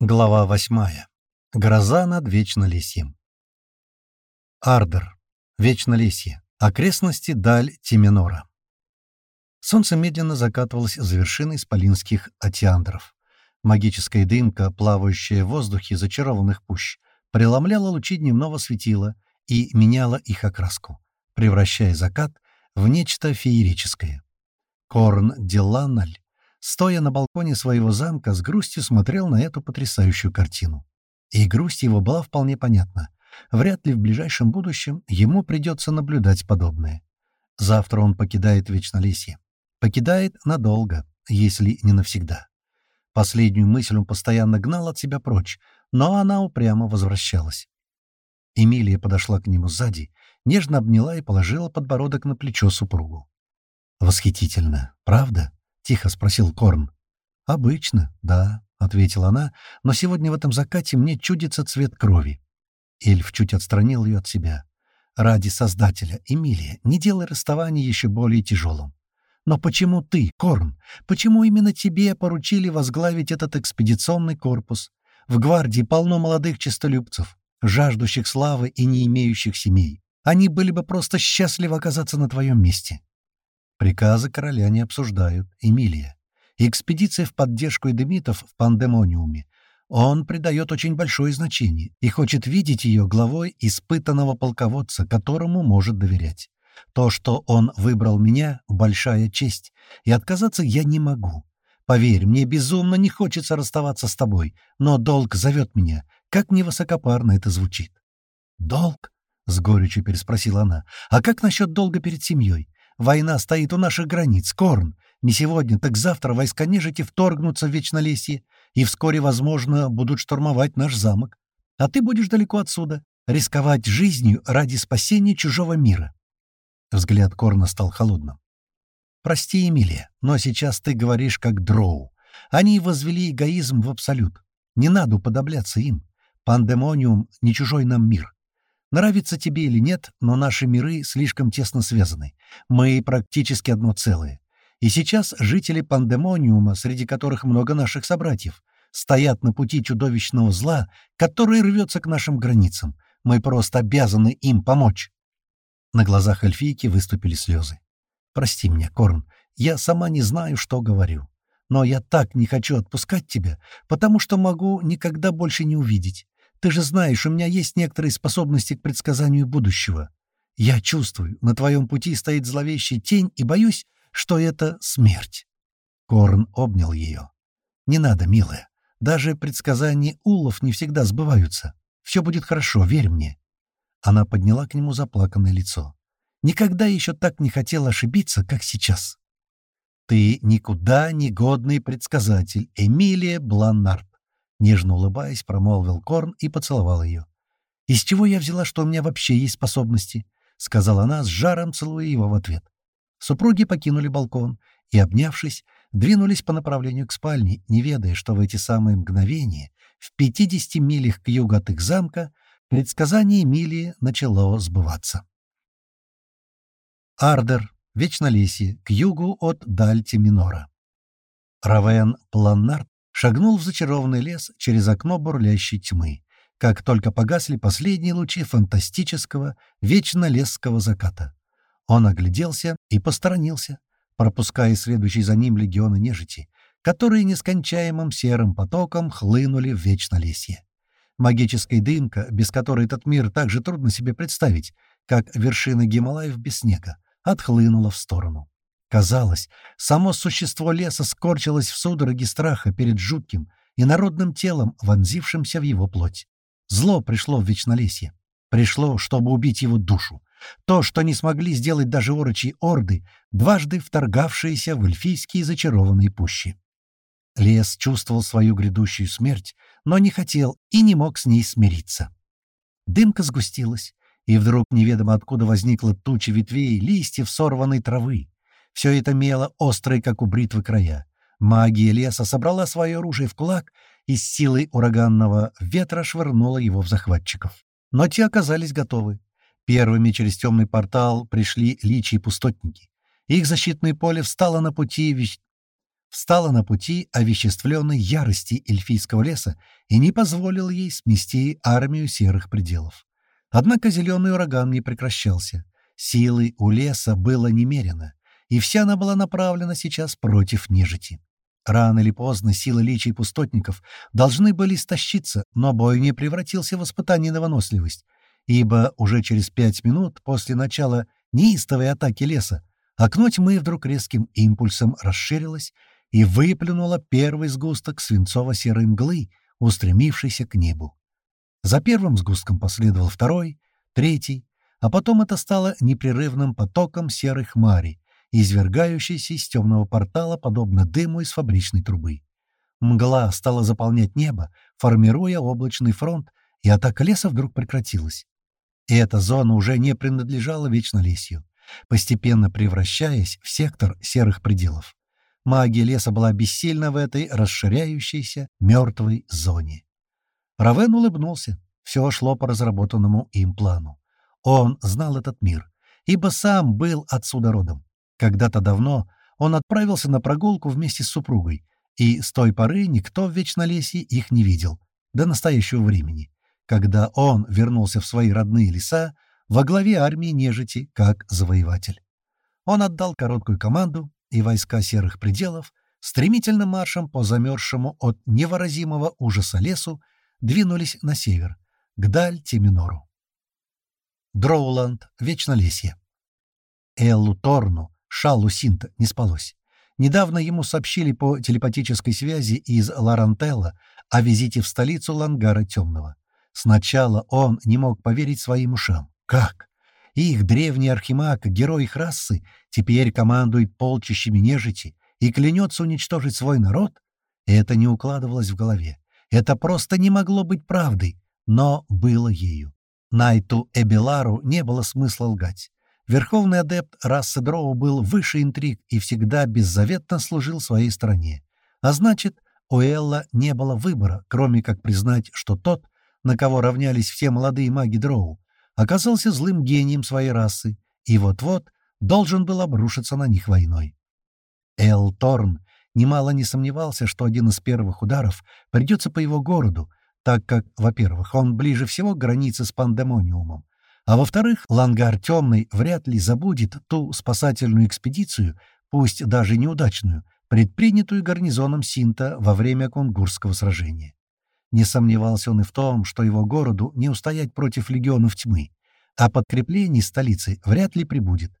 Глава восьмая. Гроза над Вечнолесьем. Ардер. Вечнолесье. Окрестности даль Тименора. Солнце медленно закатывалось за вершины исполинских атиандров. Магическая дымка, плавающая в воздухе зачарованных пущ, преломляла лучи дневного светила и меняла их окраску, превращая закат в нечто феерическое. Корн Деланаль стоя на балконе своего замка, с грустью смотрел на эту потрясающую картину. И грусть его была вполне понятна. Вряд ли в ближайшем будущем ему придется наблюдать подобное. Завтра он покидает Вечнолесье. Покидает надолго, если не навсегда. Последнюю мысль он постоянно гнал от себя прочь, но она упрямо возвращалась. Эмилия подошла к нему сзади, нежно обняла и положила подбородок на плечо супругу. «Восхитительно, правда?» — тихо спросил Корн. «Обычно, да», — ответила она, — «но сегодня в этом закате мне чудится цвет крови». Эльф чуть отстранил ее от себя. «Ради Создателя, Эмилия, не делай расставание еще более тяжелым. Но почему ты, Корн? Почему именно тебе поручили возглавить этот экспедиционный корпус? В гвардии полно молодых честолюбцев, жаждущих славы и не имеющих семей. Они были бы просто счастливы оказаться на твоем месте. Приказы короля не обсуждают, Эмилия. Экспедиция в поддержку эдемитов в пандемониуме. Он придает очень большое значение и хочет видеть ее главой испытанного полководца, которому может доверять. То, что он выбрал меня — большая честь, и отказаться я не могу. Поверь, мне безумно не хочется расставаться с тобой, но долг зовет меня, как невысокопарно это звучит. «Долг?» — с горечью переспросила она. «А как насчет долга перед семьей? Война стоит у наших границ, Корн. Не сегодня, так завтра войска нежити вторгнутся в Вечнолесье и вскоре, возможно, будут штурмовать наш замок. А ты будешь далеко отсюда, рисковать жизнью ради спасения чужого мира. Взгляд Корна стал холодным. «Прости, Эмилия, но сейчас ты говоришь как дроу. Они возвели эгоизм в абсолют. Не надо уподобляться им. Пандемониум — не чужой нам мир. Нравится тебе или нет, но наши миры слишком тесно связаны. Мы практически одно целое. И сейчас жители Пандемониума, среди которых много наших собратьев, стоят на пути чудовищного зла, который рвется к нашим границам. Мы просто обязаны им помочь. На глазах эльфийки выступили слезы. «Прости меня, Корн, я сама не знаю, что говорю. Но я так не хочу отпускать тебя, потому что могу никогда больше не увидеть. Ты же знаешь, у меня есть некоторые способности к предсказанию будущего. Я чувствую, на твоем пути стоит зловещая тень, и боюсь, что это смерть». Корн обнял ее. «Не надо, милая. Даже предсказания улов не всегда сбываются. Все будет хорошо, верь мне». Она подняла к нему заплаканное лицо. «Никогда еще так не хотела ошибиться, как сейчас». «Ты никуда не годный предсказатель, Эмилия Бланнард. Нежно улыбаясь, промолвил Корн и поцеловал ее. «Из чего я взяла, что у меня вообще есть способности?» — сказала она, с жаром целуя его в ответ. Супруги покинули балкон и, обнявшись, двинулись по направлению к спальне, не ведая, что в эти самые мгновения, в 50 милях к югу от их замка, предсказание Эмилии начало сбываться. Ардер, Вечнолесье, к югу от Дальти Минора. Равен Планнард шагнул в зачарованный лес через окно бурлящей тьмы, как только погасли последние лучи фантастического, вечно лесского заката. Он огляделся и посторонился, пропуская следующий за ним легионы нежити, которые нескончаемым серым потоком хлынули в вечнолесье. Магическая дымка, без которой этот мир так же трудно себе представить, как вершины Гималаев без снега, отхлынула в сторону. Казалось, само существо леса скорчилось в судороге страха перед жутким и народным телом, вонзившимся в его плоть. Зло пришло в Вечнолесье. Пришло, чтобы убить его душу. То, что не смогли сделать даже орочьи орды, дважды вторгавшиеся в эльфийские зачарованные пущи. Лес чувствовал свою грядущую смерть, но не хотел и не мог с ней смириться. Дымка сгустилась, и вдруг неведомо откуда возникла туча ветвей, листьев сорванной травы. Все это мело острые, как у бритвы, края. Магия леса собрала свое оружие в кулак и с силой ураганного ветра швырнула его в захватчиков. Но те оказались готовы. Первыми через темный портал пришли личи и пустотники. Их защитное поле встало на пути, встала на пути овеществленной ярости эльфийского леса и не позволила ей смести армию серых пределов. Однако зеленый ураган не прекращался. Силы у леса было немерено, и вся она была направлена сейчас против нежити. Рано или поздно силы личий пустотников должны были истощиться, но бой не превратился в испытание на выносливость, ибо уже через пять минут после начала неистовой атаки леса окно тьмы вдруг резким импульсом расширилось и выплюнуло первый сгусток свинцово-серой мглы, устремившийся к небу. За первым сгустком последовал второй, третий, а потом это стало непрерывным потоком серой хмари, извергающейся из темного портала, подобно дыму из фабричной трубы. Мгла стала заполнять небо, формируя облачный фронт, и атака леса вдруг прекратилась. И эта зона уже не принадлежала Вечнолесью, постепенно превращаясь в сектор серых пределов. Магия леса была бессильна в этой расширяющейся мертвой зоне. Равен улыбнулся. Все шло по разработанному им плану. Он знал этот мир, ибо сам был отсюда родом. Когда-то давно он отправился на прогулку вместе с супругой, и с той поры никто в Вечнолесье их не видел, до настоящего времени, когда он вернулся в свои родные леса во главе армии нежити как завоеватель. Он отдал короткую команду, и войска серых пределов стремительным маршем по замерзшему от невыразимого ужаса лесу двинулись на север, к Даль-Тиминору. Дроуланд, Вечнолесье. Эллу Торну, Шалу Синта не спалось. Недавно ему сообщили по телепатической связи из Ларантелла о визите в столицу Лангара Темного. Сначала он не мог поверить своим ушам. Как? Их древний архимаг, герой их расы, теперь командует полчищами нежити и клянется уничтожить свой народ? Это не укладывалось в голове. Это просто не могло быть правдой, но было ею. Найту Эбелару не было смысла лгать. Верховный адепт расы Дроу был выше интриг и всегда беззаветно служил своей стране. А значит, у Элла не было выбора, кроме как признать, что тот, на кого равнялись все молодые маги Дроу, оказался злым гением своей расы и вот-вот должен был обрушиться на них войной. Эл Торн немало не сомневался, что один из первых ударов придется по его городу, так как, во-первых, он ближе всего к границе с пандемониумом, а во-вторых, Лангар Темный вряд ли забудет ту спасательную экспедицию, пусть даже неудачную, предпринятую гарнизоном Синта во время Кунгурского сражения. Не сомневался он и в том, что его городу не устоять против легионов тьмы, а подкреплений столицы вряд ли прибудет.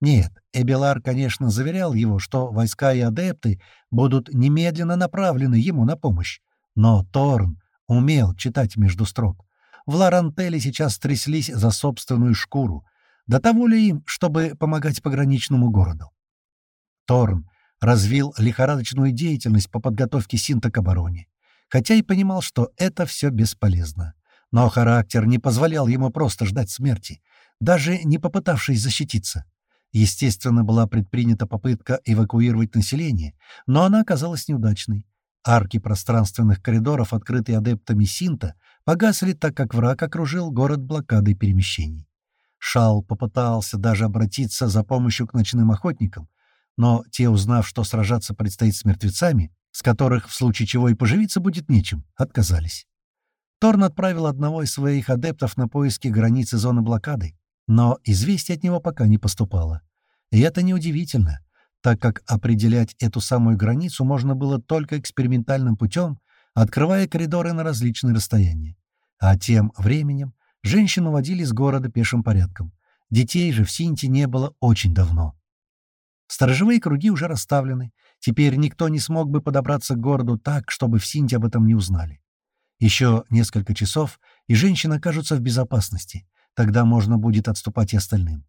Нет, Эбелар, конечно, заверял его, что войска и адепты будут немедленно направлены ему на помощь, но Торн умел читать между строк. В Ларантеле сейчас тряслись за собственную шкуру. До того ли им, чтобы помогать пограничному городу? Торн развил лихорадочную деятельность по подготовке Синта к обороне, хотя и понимал, что это все бесполезно. Но характер не позволял ему просто ждать смерти, даже не попытавшись защититься. Естественно, была предпринята попытка эвакуировать население, но она оказалась неудачной. Арки пространственных коридоров, открытые адептами Синта, погасли, так как враг окружил город блокадой перемещений. Шал попытался даже обратиться за помощью к ночным охотникам, но те, узнав, что сражаться предстоит с мертвецами, с которых в случае чего и поживиться будет нечем, отказались. Торн отправил одного из своих адептов на поиски границы зоны блокады, но известий от него пока не поступало. И это неудивительно, так как определять эту самую границу можно было только экспериментальным путем, открывая коридоры на различные расстояния. А тем временем женщину водили из города пешим порядком. Детей же в Синте не было очень давно. Сторожевые круги уже расставлены. Теперь никто не смог бы подобраться к городу так, чтобы в Синте об этом не узнали. Еще несколько часов, и женщина окажется в безопасности. Тогда можно будет отступать и остальным.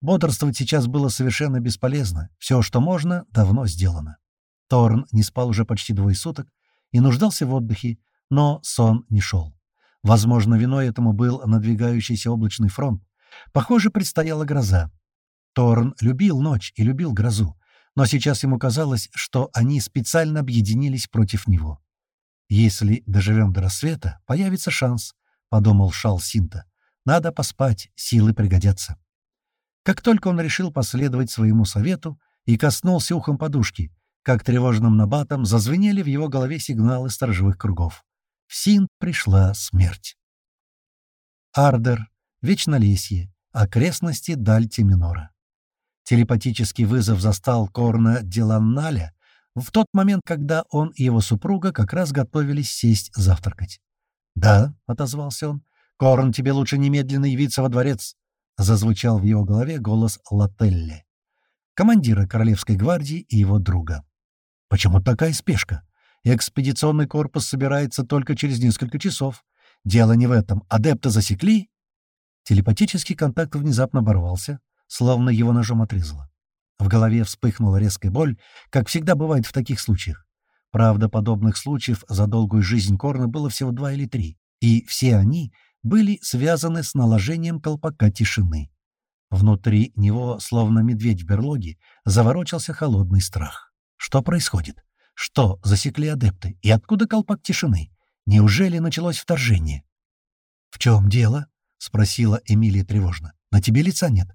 Бодрствовать сейчас было совершенно бесполезно. Все, что можно, давно сделано. Торн не спал уже почти двое суток, и нуждался в отдыхе, но сон не шел. Возможно, виной этому был надвигающийся облачный фронт. Похоже, предстояла гроза. Торн любил ночь и любил грозу, но сейчас ему казалось, что они специально объединились против него. «Если доживем до рассвета, появится шанс», — подумал Шал Синта. «Надо поспать, силы пригодятся». Как только он решил последовать своему совету и коснулся ухом подушки, как тревожным набатом зазвенели в его голове сигналы сторожевых кругов. В Синт пришла смерть. Ардер, Вечнолесье, окрестности Дальти Минора. Телепатический вызов застал Корна Деланналя в тот момент, когда он и его супруга как раз готовились сесть завтракать. «Да», — отозвался он, — «Корн, тебе лучше немедленно явиться во дворец», — зазвучал в его голове голос Лателли, командира Королевской гвардии и его друга. «Почему такая спешка? Экспедиционный корпус собирается только через несколько часов. Дело не в этом. Адепта засекли?» Телепатический контакт внезапно оборвался, словно его ножом отрезало. В голове вспыхнула резкая боль, как всегда бывает в таких случаях. Правда, подобных случаев за долгую жизнь Корна было всего два или три, и все они были связаны с наложением колпака тишины. Внутри него, словно медведь в берлоге, заворочился холодный страх. Что происходит? Что засекли адепты? И откуда колпак тишины? Неужели началось вторжение? «В чем дело?» — спросила Эмилия тревожно. «На тебе лица нет».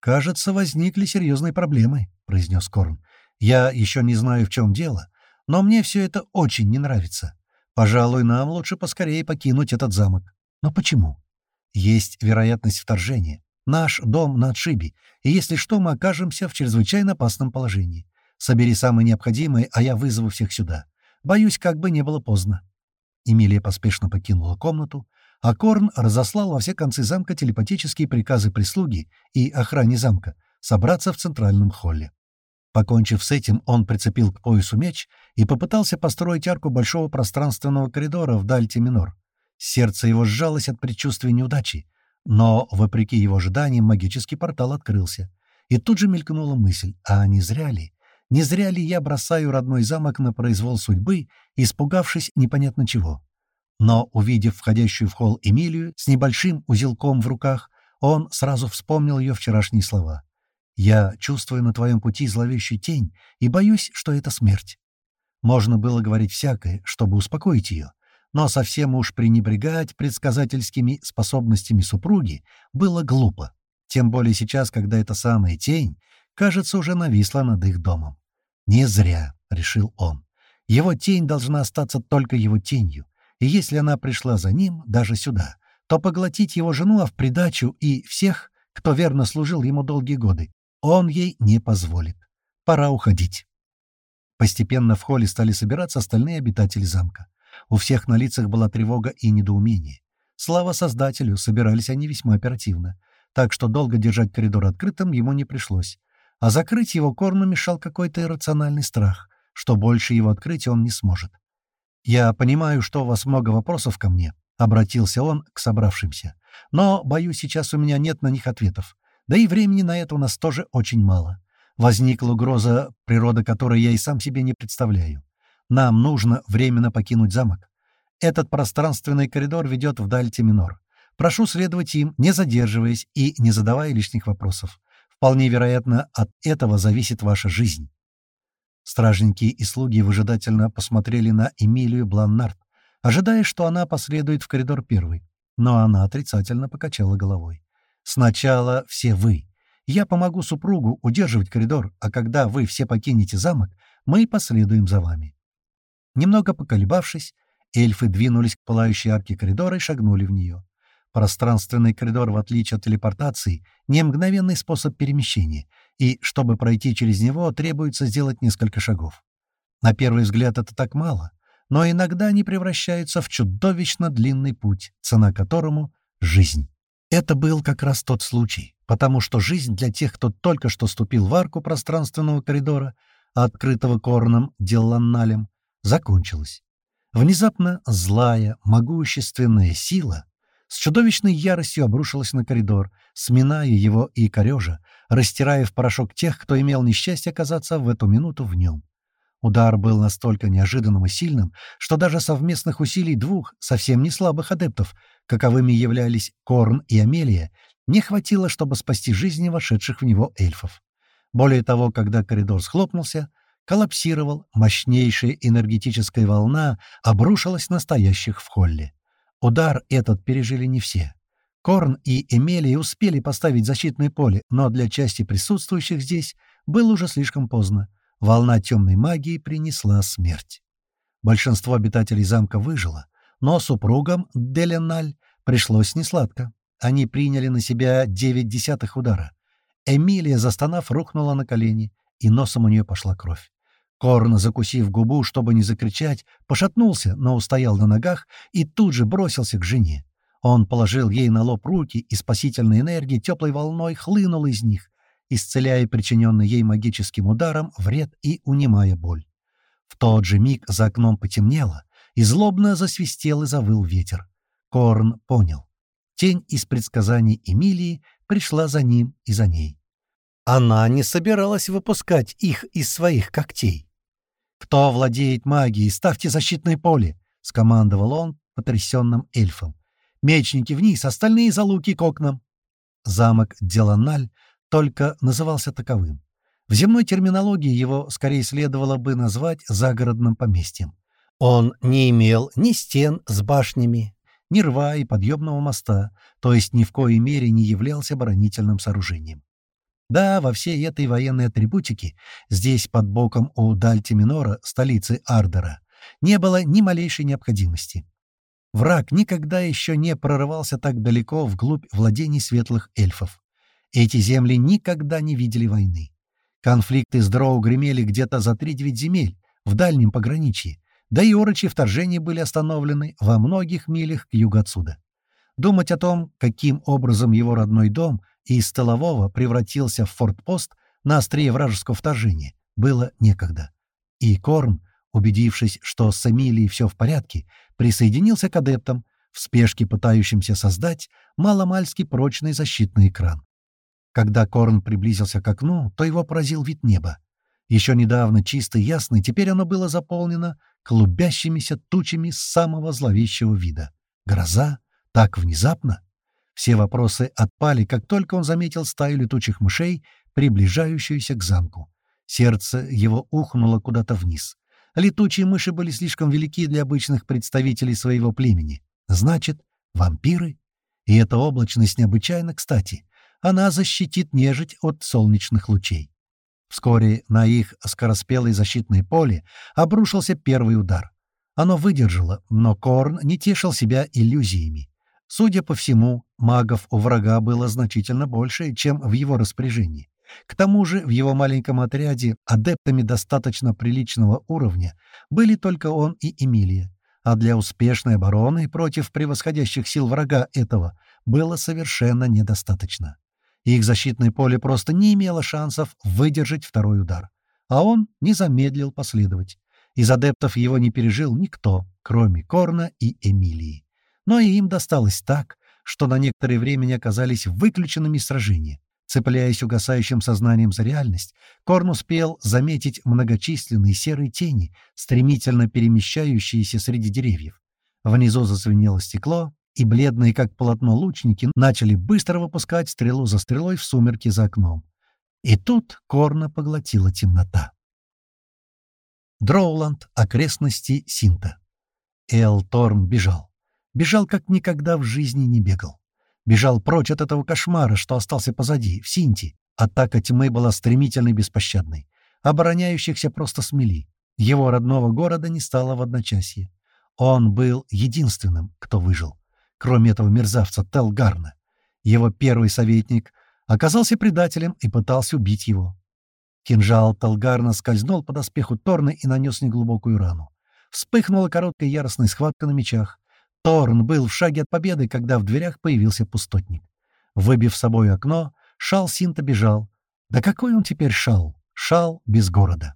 «Кажется, возникли серьезные проблемы», — произнес Корн. «Я еще не знаю, в чем дело, но мне все это очень не нравится. Пожалуй, нам лучше поскорее покинуть этот замок. Но почему? Есть вероятность вторжения. Наш дом на отшибе, и если что, мы окажемся в чрезвычайно опасном положении. Собери самое необходимое, а я вызову всех сюда. Боюсь, как бы не было поздно». Эмилия поспешно покинула комнату, а Корн разослал во все концы замка телепатические приказы прислуги и охране замка собраться в центральном холле. Покончив с этим, он прицепил к поясу меч и попытался построить арку большого пространственного коридора в Дальте Минор. Сердце его сжалось от предчувствия неудачи, но, вопреки его ожиданиям, магический портал открылся. И тут же мелькнула мысль, а не зря ли? Не зря ли я бросаю родной замок на произвол судьбы, испугавшись непонятно чего? Но, увидев входящую в холл Эмилию с небольшим узелком в руках, он сразу вспомнил ее вчерашние слова. «Я чувствую на твоем пути зловещую тень и боюсь, что это смерть». Можно было говорить всякое, чтобы успокоить ее, но совсем уж пренебрегать предсказательскими способностями супруги было глупо, тем более сейчас, когда эта самая тень, кажется, уже нависла над их домом. «Не зря», — решил он. «Его тень должна остаться только его тенью, и если она пришла за ним, даже сюда, то поглотить его жену, а в придачу и всех, кто верно служил ему долгие годы, он ей не позволит. Пора уходить. Постепенно в холле стали собираться остальные обитатели замка. У всех на лицах была тревога и недоумение. Слава Создателю, собирались они весьма оперативно, так что долго держать коридор открытым ему не пришлось. А закрыть его корну мешал какой-то иррациональный страх, что больше его открыть он не сможет. «Я понимаю, что у вас много вопросов ко мне», — обратился он к собравшимся. «Но, боюсь, сейчас у меня нет на них ответов. Да и времени на это у нас тоже очень мало. Возникла угроза, природа которой я и сам себе не представляю. Нам нужно временно покинуть замок. Этот пространственный коридор ведет в Дальте-Минор. Прошу следовать им, не задерживаясь и не задавая лишних вопросов. Вполне вероятно, от этого зависит ваша жизнь». Стражники и слуги выжидательно посмотрели на Эмилию Бланнард, ожидая, что она последует в коридор первой. Но она отрицательно покачала головой. «Сначала все вы. Я помогу супругу удерживать коридор, а когда вы все покинете замок, мы последуем за вами». Немного поколебавшись, эльфы двинулись к пылающей арке коридора и шагнули в нее. Пространственный коридор, в отличие от телепортации, не мгновенный способ перемещения, и, чтобы пройти через него, требуется сделать несколько шагов. На первый взгляд это так мало, но иногда они превращаются в чудовищно длинный путь, цена которому — жизнь. Это был как раз тот случай, потому что жизнь для тех, кто только что ступил в арку пространственного коридора, открытого корном Делланналем, закончилась. Внезапно злая, могущественная сила с чудовищной яростью обрушилась на коридор, сминая его и корежа, растирая в порошок тех, кто имел несчастье оказаться в эту минуту в нем. Удар был настолько неожиданным и сильным, что даже совместных усилий двух, совсем не слабых адептов, каковыми являлись Корн и Амелия, не хватило, чтобы спасти жизни вошедших в него эльфов. Более того, когда коридор схлопнулся, коллапсировал, мощнейшая энергетическая волна обрушилась на стоящих в холле. Удар этот пережили не все. Корн и Эмелия успели поставить защитное поле, но для части присутствующих здесь было уже слишком поздно. Волна темной магии принесла смерть. Большинство обитателей замка выжило, но супругам Деленаль пришлось несладко. Они приняли на себя девять десятых удара. Эмилия, застонав, рухнула на колени, и носом у нее пошла кровь. Корн, закусив губу, чтобы не закричать, пошатнулся, но устоял на ногах и тут же бросился к жене. Он положил ей на лоб руки, и спасительная энергия теплой волной хлынула из них, исцеляя причиненный ей магическим ударом вред и унимая боль. В тот же миг за окном потемнело, и злобно засвистел и завыл ветер. Корн понял. Тень из предсказаний Эмилии пришла за ним и за ней. Она не собиралась выпускать их из своих когтей. «Кто владеет магией, ставьте защитное поле!» — скомандовал он потрясенным эльфом. «Мечники вниз, остальные за луки к окнам!» Замок Деланаль только назывался таковым. В земной терминологии его скорее следовало бы назвать загородным поместьем. Он не имел ни стен с башнями, ни рва и подъемного моста, то есть ни в коей мере не являлся оборонительным сооружением. Да, во всей этой военной атрибутике, здесь под боком у Дальтиминора, столицы Ардера, не было ни малейшей необходимости. Враг никогда еще не прорывался так далеко вглубь владений светлых эльфов. Эти земли никогда не видели войны. Конфликты с Дроу гремели где-то за три-девять земель, в дальнем пограничье, да и орочи вторжения были остановлены во многих милях к югу отсюда. Думать о том, каким образом его родной дом из столового превратился в фортпост на острие вражеского вторжения, было некогда. И Корн, убедившись, что с Эмилией все в порядке, присоединился к адептам, в спешке пытающимся создать маломальски прочный защитный экран. Когда Корн приблизился к окну, то его поразил вид неба. Еще недавно чисто и ясный, теперь оно было заполнено клубящимися тучами самого зловещего вида. Гроза? Так внезапно? Все вопросы отпали, как только он заметил стаю летучих мышей, приближающуюся к замку. Сердце его ухнуло куда-то вниз. Летучие мыши были слишком велики для обычных представителей своего племени. Значит, вампиры? И эта облачность необычайно кстати. Она защитит нежить от солнечных лучей. Вскоре на их скороспелое защитное поле обрушился первый удар. Оно выдержало, но Корн не тешил себя иллюзиями. Судя по всему, магов у врага было значительно больше, чем в его распоряжении. К тому же в его маленьком отряде адептами достаточно приличного уровня были только он и Эмилия, а для успешной обороны против превосходящих сил врага этого было совершенно недостаточно. Их защитное поле просто не имело шансов выдержать второй удар, а он не замедлил последовать. Из адептов его не пережил никто, кроме Корна и Эмилии но и им досталось так, что на некоторое время они оказались выключенными сражения. Цепляясь угасающим сознанием за реальность, Корн успел заметить многочисленные серые тени, стремительно перемещающиеся среди деревьев. Внизу зазвенело стекло, и бледные, как полотно, лучники начали быстро выпускать стрелу за стрелой в сумерки за окном. И тут Корна поглотила темнота. Дроуланд, окрестности Синта. Эл Торн бежал. Бежал, как никогда в жизни не бегал. Бежал прочь от этого кошмара, что остался позади, в Синти. Атака тьмы была стремительной и беспощадной. Обороняющихся просто смели. Его родного города не стало в одночасье. Он был единственным, кто выжил. Кроме этого мерзавца Телгарна. Его первый советник оказался предателем и пытался убить его. Кинжал Талгарна скользнул по доспеху Торна и нанес неглубокую рану. Вспыхнула короткая яростная схватка на мечах. Торн был в шаге от победы, когда в дверях появился пустотник. Выбив с собой окно, Шал Синта бежал. Да какой он теперь Шал? Шал без города.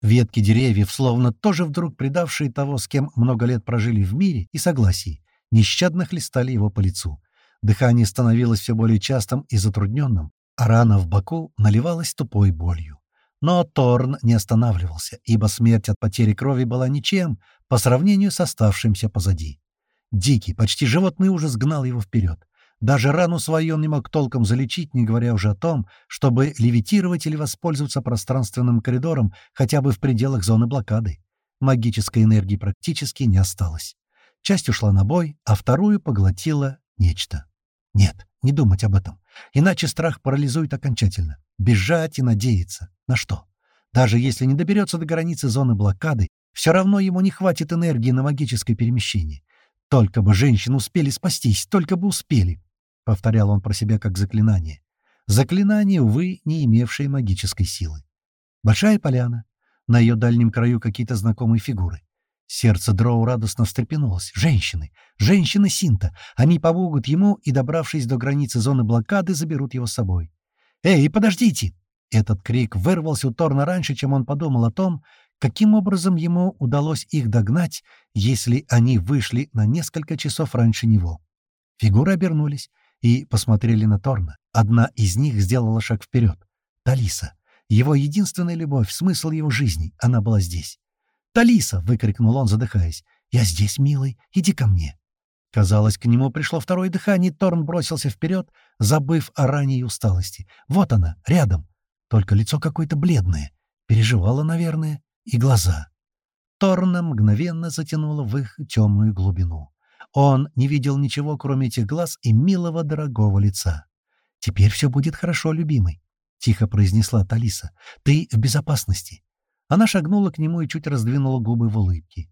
Ветки деревьев, словно тоже вдруг предавшие того, с кем много лет прожили в мире и согласии, нещадно хлестали его по лицу. Дыхание становилось все более частым и затрудненным, а рана в боку наливалась тупой болью. Но Торн не останавливался, ибо смерть от потери крови была ничем по сравнению с оставшимся позади. Дикий, почти животный ужас гнал его вперед. Даже рану свою он не мог толком залечить, не говоря уже о том, чтобы левитировать или воспользоваться пространственным коридором хотя бы в пределах зоны блокады. Магической энергии практически не осталось. Часть ушла на бой, а вторую поглотила нечто. Нет, не думать об этом. Иначе страх парализует окончательно. Бежать и надеяться. На что? Даже если не доберется до границы зоны блокады, все равно ему не хватит энергии на магическое перемещение. Только бы женщины успели спастись, только бы успели, — повторял он про себя как заклинание. Заклинание, увы, не имевшее магической силы. Большая поляна. На ее дальнем краю какие-то знакомые фигуры. Сердце Дроу радостно встрепенулось. Женщины! Женщины Синта! Они помогут ему и, добравшись до границы зоны блокады, заберут его с собой. «Эй, подождите!» Этот крик вырвался у Торна раньше, чем он подумал о том, каким образом ему удалось их догнать, если они вышли на несколько часов раньше него. Фигуры обернулись и посмотрели на Торна. Одна из них сделала шаг вперед. Талиса. Его единственная любовь, смысл его жизни. Она была здесь. «Талиса!» — выкрикнул он, задыхаясь. «Я здесь, милый. Иди ко мне». Казалось, к нему пришло второе дыхание, Торн бросился вперед, забыв о ранней усталости. Вот она, рядом. Только лицо какое-то бледное. Переживала, наверное, и глаза. Торна мгновенно затянуло в их темную глубину. Он не видел ничего, кроме этих глаз и милого дорогого лица. «Теперь все будет хорошо, любимый», — тихо произнесла Талиса. «Ты в безопасности». Она шагнула к нему и чуть раздвинула губы в улыбке.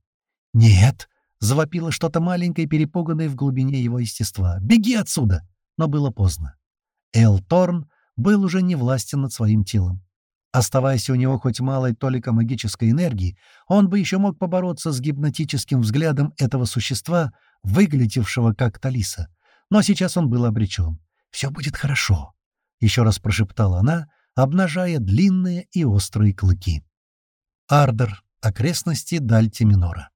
«Нет!» — завопило что-то маленькое, перепуганное в глубине его естества. «Беги отсюда!» Но было поздно. Эл Торн был уже не властен над своим телом. Оставаясь у него хоть малой толика магической энергии, он бы еще мог побороться с гипнотическим взглядом этого существа, выглядевшего как Талиса. Но сейчас он был обречен. «Все будет хорошо», — еще раз прошептала она, обнажая длинные и острые клыки. Ардер. Окрестности Дальти-Минора.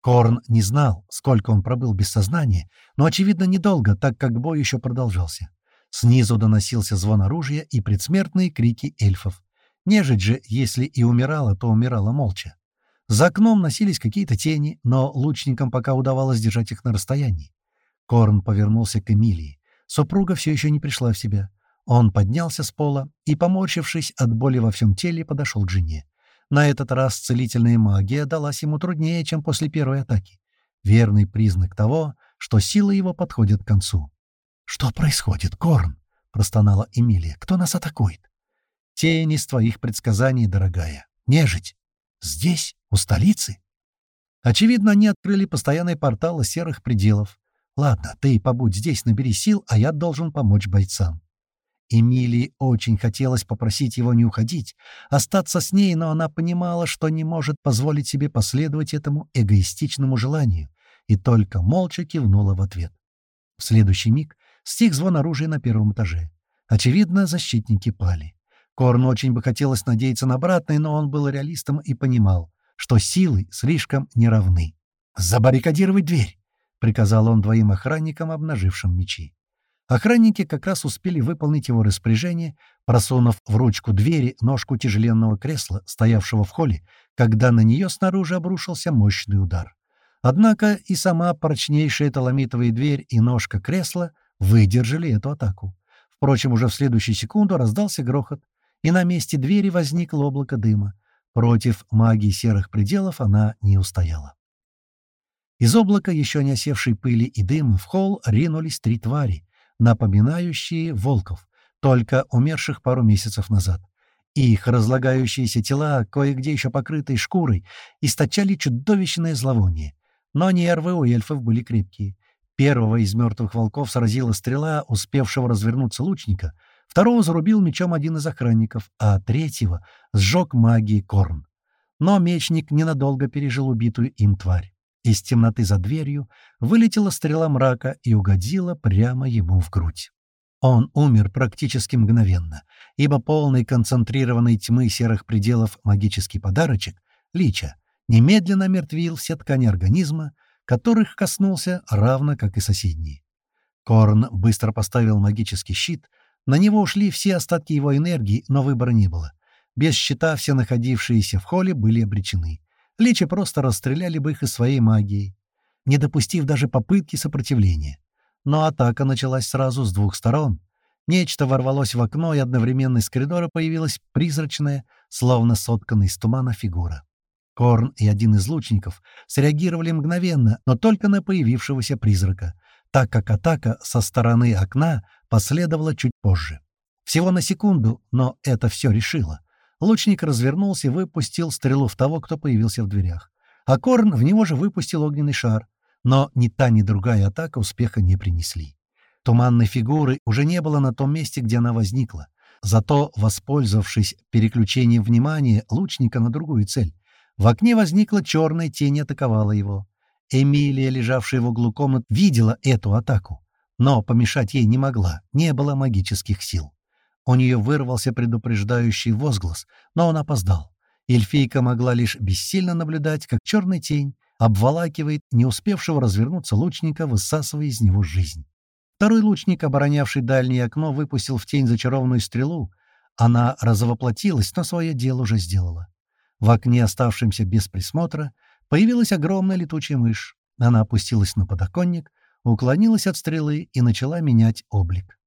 Корн не знал, сколько он пробыл без сознания, но, очевидно, недолго, так как бой еще продолжался. Снизу доносился звон оружия и предсмертные крики эльфов. Нежить же, если и умирала, то умирала молча. За окном носились какие-то тени, но лучникам пока удавалось держать их на расстоянии. Корн повернулся к Эмилии. Супруга все еще не пришла в себя. Он поднялся с пола и, поморщившись от боли во всем теле, подошел к жене. На этот раз целительная магия далась ему труднее, чем после первой атаки. Верный признак того, что силы его подходят к концу. «Что происходит, Корн?» — простонала Эмилия. «Кто нас атакует?» «Тень из твоих предсказаний, дорогая. Нежить. Здесь, у столицы?» Очевидно, они открыли постоянный портал серых пределов. «Ладно, ты побудь здесь, набери сил, а я должен помочь бойцам». Эмилии очень хотелось попросить его не уходить, остаться с ней, но она понимала, что не может позволить себе последовать этому эгоистичному желанию, и только молча кивнула в ответ. В следующий миг Стих звон оружия на первом этаже. Очевидно, защитники пали. Корну очень бы хотелось надеяться на обратное, но он был реалистом и понимал, что силы слишком неравны. «Забаррикадировать дверь!» — приказал он двоим охранникам, обнажившим мечи. Охранники как раз успели выполнить его распоряжение, просунув в ручку двери ножку тяжеленного кресла, стоявшего в холле, когда на нее снаружи обрушился мощный удар. Однако и сама прочнейшая толомитовая дверь и ножка кресла выдержали эту атаку. Впрочем, уже в следующую секунду раздался грохот, и на месте двери возникло облако дыма. Против магии серых пределов она не устояла. Из облака, еще не осевшей пыли и дыма, в холл ринулись три твари, напоминающие волков, только умерших пару месяцев назад. Их разлагающиеся тела, кое-где еще покрытые шкурой, источали чудовищное зловоние. Но нервы у эльфов были крепкие. Первого из мертвых волков сразила стрела, успевшего развернуться лучника, второго зарубил мечом один из охранников, а третьего сжег магией корн. Но мечник ненадолго пережил убитую им тварь. Из темноты за дверью вылетела стрела мрака и угодила прямо ему в грудь. Он умер практически мгновенно, ибо полный концентрированной тьмы серых пределов магический подарочек, лича, немедленно мертвил все ткани организма, которых коснулся равно как и соседние. Корн быстро поставил магический щит, на него ушли все остатки его энергии, но выбора не было. Без щита все находившиеся в холле были обречены. Личи просто расстреляли бы их из своей магией, не допустив даже попытки сопротивления. Но атака началась сразу с двух сторон. Нечто ворвалось в окно, и одновременно из коридора появилась призрачная, словно сотканная из тумана фигура. Корн и один из лучников среагировали мгновенно, но только на появившегося призрака, так как атака со стороны окна последовала чуть позже. Всего на секунду, но это все решило. Лучник развернулся и выпустил стрелу в того, кто появился в дверях. А Корн в него же выпустил огненный шар. Но ни та, ни другая атака успеха не принесли. Туманной фигуры уже не было на том месте, где она возникла. Зато, воспользовавшись переключением внимания лучника на другую цель, в окне возникла черная тень и атаковала его. Эмилия, лежавшая в углу комнат, видела эту атаку, но помешать ей не могла, не было магических сил. У нее вырвался предупреждающий возглас, но он опоздал. Эльфийка могла лишь бессильно наблюдать, как черная тень обволакивает не успевшего развернуться лучника, высасывая из него жизнь. Второй лучник, оборонявший дальнее окно, выпустил в тень зачарованную стрелу. Она разовоплотилась, но свое дело уже сделала. В окне, оставшемся без присмотра, появилась огромная летучая мышь. Она опустилась на подоконник, уклонилась от стрелы и начала менять облик.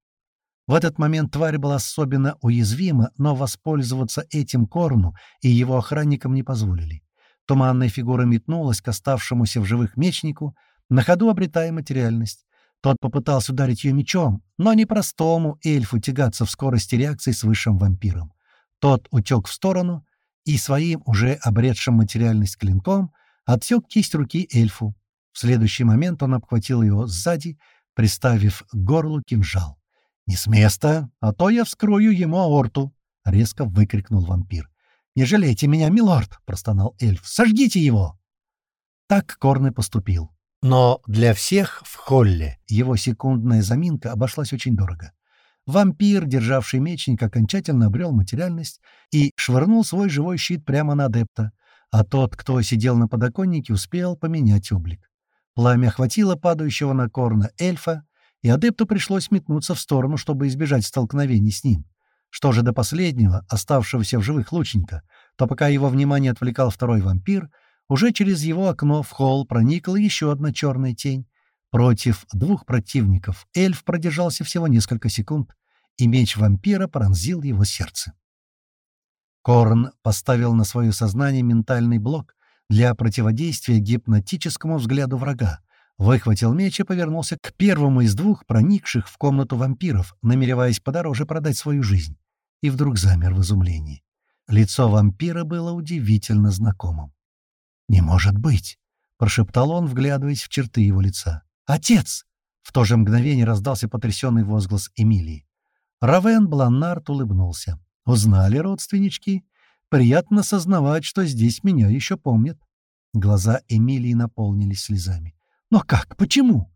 В этот момент тварь была особенно уязвима, но воспользоваться этим Корну и его охранникам не позволили. Туманная фигура метнулась к оставшемуся в живых мечнику, на ходу обретая материальность. Тот попытался ударить ее мечом, но не простому эльфу тягаться в скорости реакции с высшим вампиром. Тот утек в сторону и своим, уже обретшим материальность клинком, отсек кисть руки эльфу. В следующий момент он обхватил его сзади, приставив к горлу кинжал. «Не с места, а то я вскрою ему аорту!» — резко выкрикнул вампир. «Не жалейте меня, милорд!» — простонал эльф. «Сожгите его!» Так Корны поступил. Но для всех в холле его секундная заминка обошлась очень дорого. Вампир, державший мечник, окончательно обрел материальность и швырнул свой живой щит прямо на адепта, а тот, кто сидел на подоконнике, успел поменять облик. Пламя охватило падающего на корна эльфа, и адепту пришлось метнуться в сторону, чтобы избежать столкновений с ним. Что же до последнего, оставшегося в живых лучника, то пока его внимание отвлекал второй вампир — уже через его окно в холл проникла еще одна черная тень. Против двух противников эльф продержался всего несколько секунд, и меч вампира пронзил его сердце. Корн поставил на свое сознание ментальный блок для противодействия гипнотическому взгляду врага, выхватил меч и повернулся к первому из двух проникших в комнату вампиров, намереваясь подороже продать свою жизнь. И вдруг замер в изумлении. Лицо вампира было удивительно знакомым. «Не может быть!» — прошептал он, вглядываясь в черты его лица. «Отец!» — в то же мгновение раздался потрясенный возглас Эмилии. Равен Бланнард улыбнулся. «Узнали, родственнички? Приятно сознавать, что здесь меня еще помнят». Глаза Эмилии наполнились слезами. «Но как? Почему?»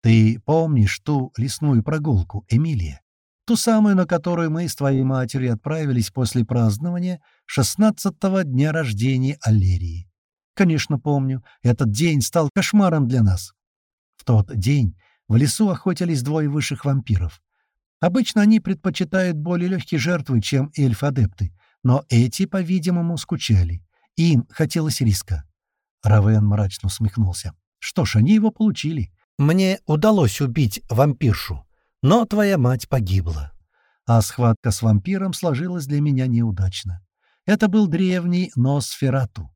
«Ты помнишь ту лесную прогулку, Эмилия? Ту самую, на которую мы с твоей матерью отправились после празднования шестнадцатого дня рождения Аллерии. Конечно, помню. Этот день стал кошмаром для нас. В тот день в лесу охотились двое высших вампиров. Обычно они предпочитают более легкие жертвы, чем эльф-адепты, но эти, по-видимому, скучали. Им хотелось риска. Равен мрачно усмехнулся. Что ж, они его получили. Мне удалось убить вампиршу, но твоя мать погибла. А схватка с вампиром сложилась для меня неудачно. Это был древний Носферату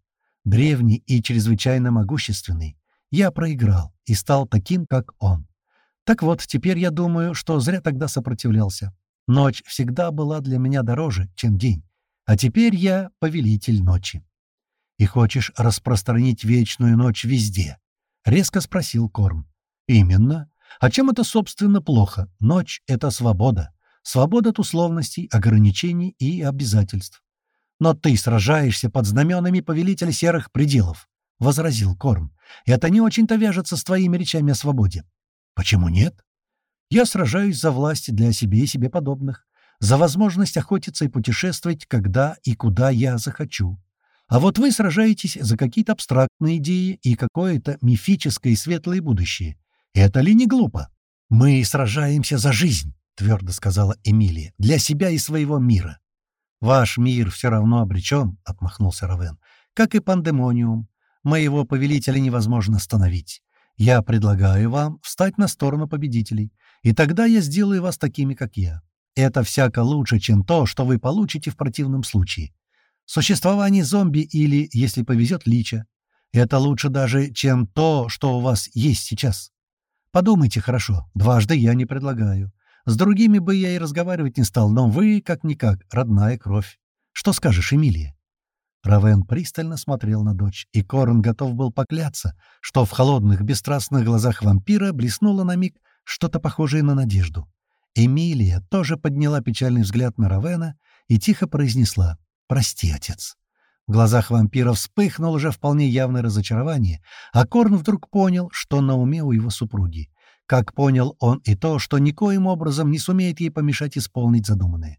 древний и чрезвычайно могущественный, я проиграл и стал таким, как он. Так вот, теперь я думаю, что зря тогда сопротивлялся. Ночь всегда была для меня дороже, чем день. А теперь я повелитель ночи. «И хочешь распространить вечную ночь везде?» — резко спросил Корм. «Именно. А чем это, собственно, плохо? Ночь — это свобода. Свобода от условностей, ограничений и обязательств. «Но ты сражаешься под знаменами повелителя серых пределов», — возразил Корм. «Это не очень-то вяжется с твоими речами о свободе». «Почему нет?» «Я сражаюсь за власть для себе и себе подобных, за возможность охотиться и путешествовать, когда и куда я захочу. А вот вы сражаетесь за какие-то абстрактные идеи и какое-то мифическое и светлое будущее. Это ли не глупо?» «Мы сражаемся за жизнь», — твердо сказала Эмилия, — «для себя и своего мира. «Ваш мир все равно обречен», — отмахнулся Равен, — «как и пандемониум. Моего повелителя невозможно остановить. Я предлагаю вам встать на сторону победителей, и тогда я сделаю вас такими, как я. Это всяко лучше, чем то, что вы получите в противном случае. Существование зомби или, если повезет, лича. Это лучше даже, чем то, что у вас есть сейчас. Подумайте хорошо, дважды я не предлагаю. С другими бы я и разговаривать не стал, но вы, как-никак, родная кровь. Что скажешь, Эмилия?» Равен пристально смотрел на дочь, и Корн готов был покляться, что в холодных, бесстрастных глазах вампира блеснуло на миг что-то похожее на надежду. Эмилия тоже подняла печальный взгляд на Равена и тихо произнесла «Прости, отец». В глазах вампира вспыхнуло уже вполне явное разочарование, а Корн вдруг понял, что на уме у его супруги. Как понял он и то, что никоим образом не сумеет ей помешать исполнить задуманное.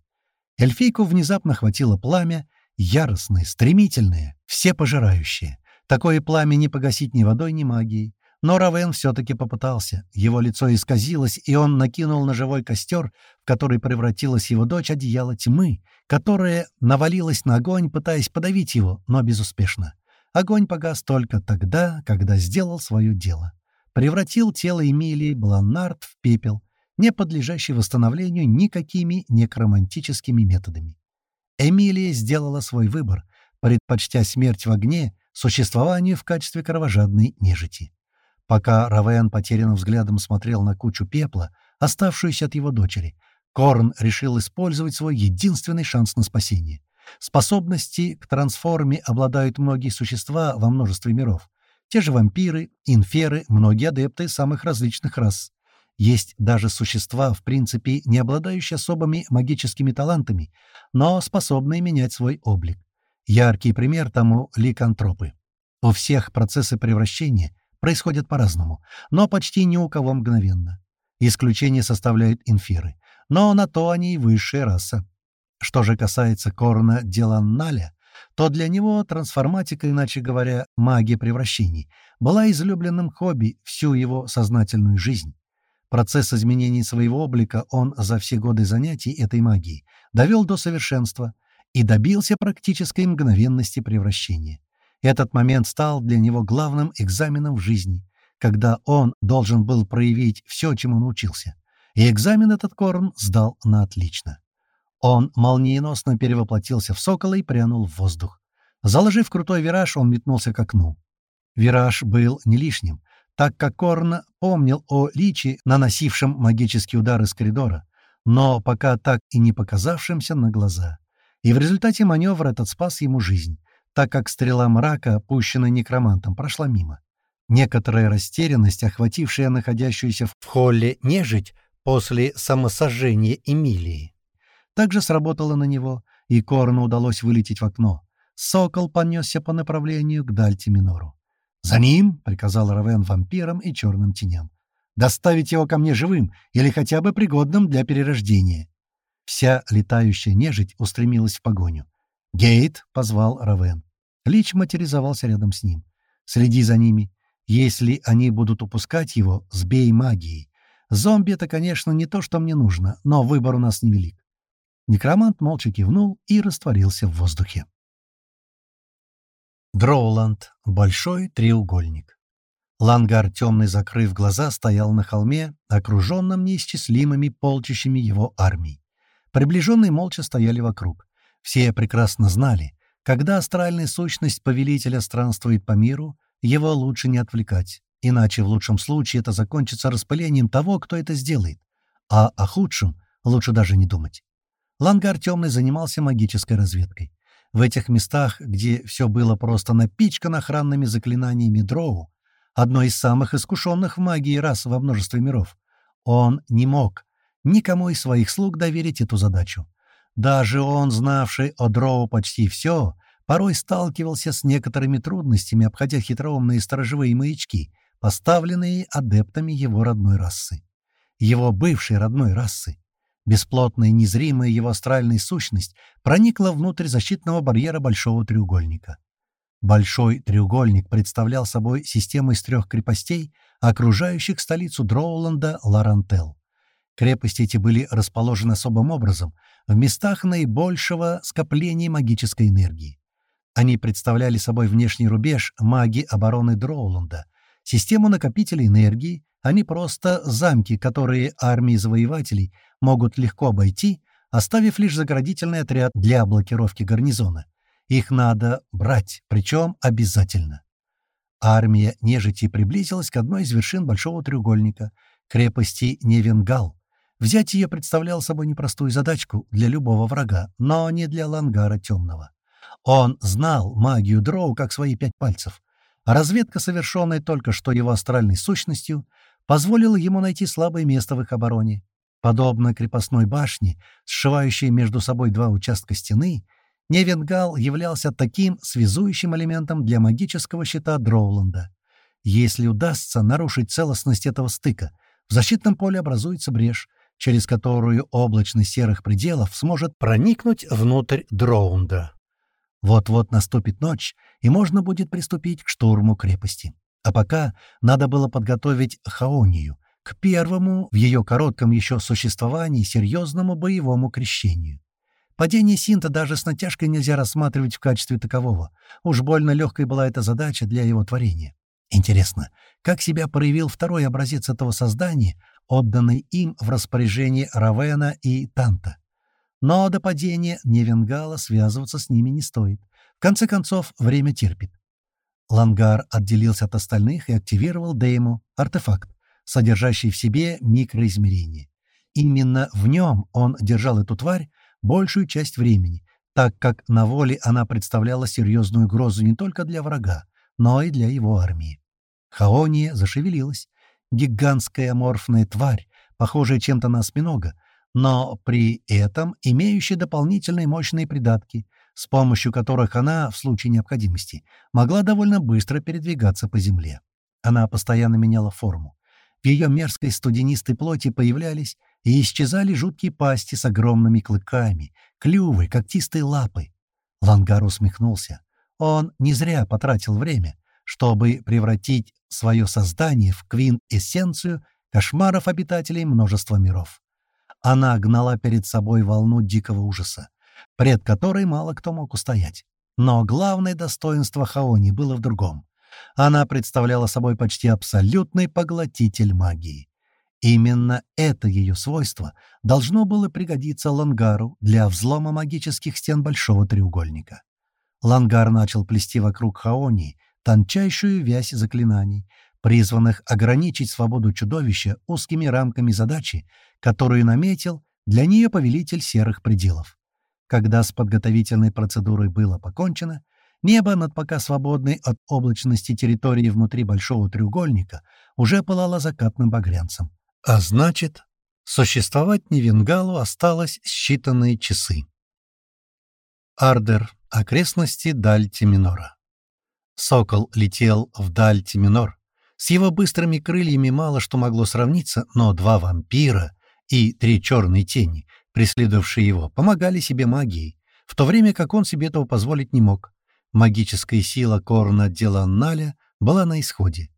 Эльфийку внезапно хватило пламя, яростное, стремительное, всепожирающее. Такое пламя не погасить ни водой, ни магией. Но Равен все-таки попытался. Его лицо исказилось, и он накинул на живой костер, в который превратилась его дочь, одеяло тьмы, которое навалилось на огонь, пытаясь подавить его, но безуспешно. Огонь погас только тогда, когда сделал свое дело. Превратил тело Эмилии Бланнард в пепел, не подлежащий восстановлению никакими некромантическими методами. Эмилия сделала свой выбор, предпочтя смерть в огне существованию в качестве кровожадной нежити. Пока Равен потерянным взглядом смотрел на кучу пепла, оставшуюся от его дочери, Корн решил использовать свой единственный шанс на спасение. Способности к трансформе обладают многие существа во множестве миров. Те же вампиры, инферы, многие адепты самых различных рас. Есть даже существа, в принципе, не обладающие особыми магическими талантами, но способные менять свой облик. Яркий пример тому — ликантропы. У всех процессы превращения происходят по-разному, но почти ни у кого мгновенно. Исключение составляют инферы, но на то они и высшая раса. Что же касается Корна Деланналя, то для него трансформатика, иначе говоря, магия превращений, была излюбленным хобби всю его сознательную жизнь. Процесс изменения своего облика он за все годы занятий этой магией довел до совершенства и добился практической мгновенности превращения. Этот момент стал для него главным экзаменом в жизни, когда он должен был проявить все, чему научился. И экзамен этот Корн сдал на отлично. Он молниеносно перевоплотился в сокола и прянул в воздух. Заложив крутой вираж, он метнулся к окну. Вираж был не лишним, так как Корн помнил о Личи, наносившем магический удар из коридора, но пока так и не показавшимся на глаза. И в результате маневра этот спас ему жизнь, так как стрела мрака, пущенная некромантом, прошла мимо. Некоторая растерянность, охватившая находящуюся в холле нежить после самосожжения Эмилии, также сработала на него, и Корну удалось вылететь в окно. Сокол понесся по направлению к Дальтиминору. «За ним!» — приказал Равен вампирам и черным теням. «Доставить его ко мне живым или хотя бы пригодным для перерождения». Вся летающая нежить устремилась в погоню. «Гейт!» — позвал Равен. Лич материализовался рядом с ним. «Следи за ними. Если они будут упускать его, сбей магией. Зомби — это, конечно, не то, что мне нужно, но выбор у нас невелик. Некромант молча кивнул и растворился в воздухе. Дроуланд. Большой треугольник. Лангар, темный закрыв глаза, стоял на холме, окруженном неисчислимыми полчищами его армий. Приближенные молча стояли вокруг. Все прекрасно знали, когда астральная сущность повелителя странствует по миру, его лучше не отвлекать, иначе в лучшем случае это закончится распылением того, кто это сделает, а о худшем лучше даже не думать. Лангар Темный занимался магической разведкой. В этих местах, где все было просто напичкано охранными заклинаниями дроу, одной из самых искушенных в магии рас во множестве миров, он не мог никому из своих слуг доверить эту задачу. Даже он, знавший о дроу почти все, порой сталкивался с некоторыми трудностями, обходя хитроумные сторожевые маячки, поставленные адептами его родной расы. Его бывшей родной расы. Бесплотная, незримая его астральная сущность проникла внутрь защитного барьера Большого треугольника. Большой треугольник представлял собой систему из трех крепостей, окружающих столицу Дроуланда Ларантел. Крепости эти были расположены особым образом, в местах наибольшего скопления магической энергии. Они представляли собой внешний рубеж магии обороны Дроуланда, систему накопителей энергии, а не просто замки, которые армии завоевателей могут легко обойти, оставив лишь заградительный отряд для блокировки гарнизона. Их надо брать, причем обязательно. Армия нежити приблизилась к одной из вершин Большого треугольника, крепости Невенгал. Взять ее представлял собой непростую задачку для любого врага, но не для Лангара Темного. Он знал магию дроу как свои пять пальцев, разведка, совершенная только что его астральной сущностью, позволила ему найти слабое место в их обороне. Подобно крепостной башне, сшивающей между собой два участка стены, Невенгал являлся таким связующим элементом для магического щита Дроуланда. Если удастся нарушить целостность этого стыка, в защитном поле образуется брешь, через которую облачность серых пределов сможет проникнуть внутрь Дроунда. Вот-вот наступит ночь, и можно будет приступить к штурму крепости. А пока надо было подготовить Хаонию к первому в ее коротком еще существовании серьезному боевому крещению. Падение Синта даже с натяжкой нельзя рассматривать в качестве такового. Уж больно легкой была эта задача для его творения. Интересно, как себя проявил второй образец этого создания, отданный им в распоряжение Равена и Танта? Но до падения Невенгала связываться с ними не стоит. В конце концов, время терпит. Лангар отделился от остальных и активировал Дейму, артефакт, содержащий в себе микроизмерение. Именно в нем он держал эту тварь, большую часть времени, так как на воле она представляла серьезную угрозу не только для врага, но и для его армии. Хаония зашевелилась. Гигантская аморфная тварь, похожая чем-то на осьминога, но при этом имеющая дополнительные мощные придатки, с помощью которых она, в случае необходимости, могла довольно быстро передвигаться по земле. Она постоянно меняла форму. В ее мерзкой студенистой плоти появлялись и исчезали жуткие пасти с огромными клыками, клювы, когтистые лапы. Лангар усмехнулся. Он не зря потратил время, чтобы превратить свое создание в квин-эссенцию кошмаров обитателей множества миров. Она гнала перед собой волну дикого ужаса, пред которой мало кто мог устоять. Но главное достоинство Хаони было в другом. Она представляла собой почти абсолютный поглотитель магии. Именно это ее свойство должно было пригодиться Лангару для взлома магических стен Большого Треугольника. Лангар начал плести вокруг Хаонии тончайшую вязь заклинаний, призванных ограничить свободу чудовища узкими рамками задачи, которую наметил для нее повелитель серых пределов. Когда с подготовительной процедурой было покончено, небо над пока свободной от облачности территории внутри Большого треугольника уже пылало закатным багрянцем. А значит, существовать Невенгалу осталось считанные часы. Ардер. Окрестности даль Тиминора. Сокол летел в даль Тиминор. С его быстрыми крыльями мало что могло сравниться, но два вампира и три черные тени, преследовавшие его, помогали себе магией, в то время как он себе этого позволить не мог. Магическая сила Корна Деланналя была на исходе,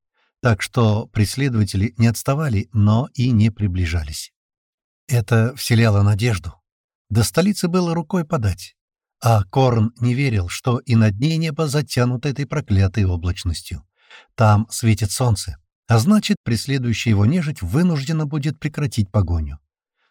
так что преследователи не отставали, но и не приближались. Это вселяло надежду. До столицы было рукой подать. А Корн не верил, что и на дне небо затянуто этой проклятой облачностью. Там светит солнце, а значит, преследующая его нежить вынуждена будет прекратить погоню.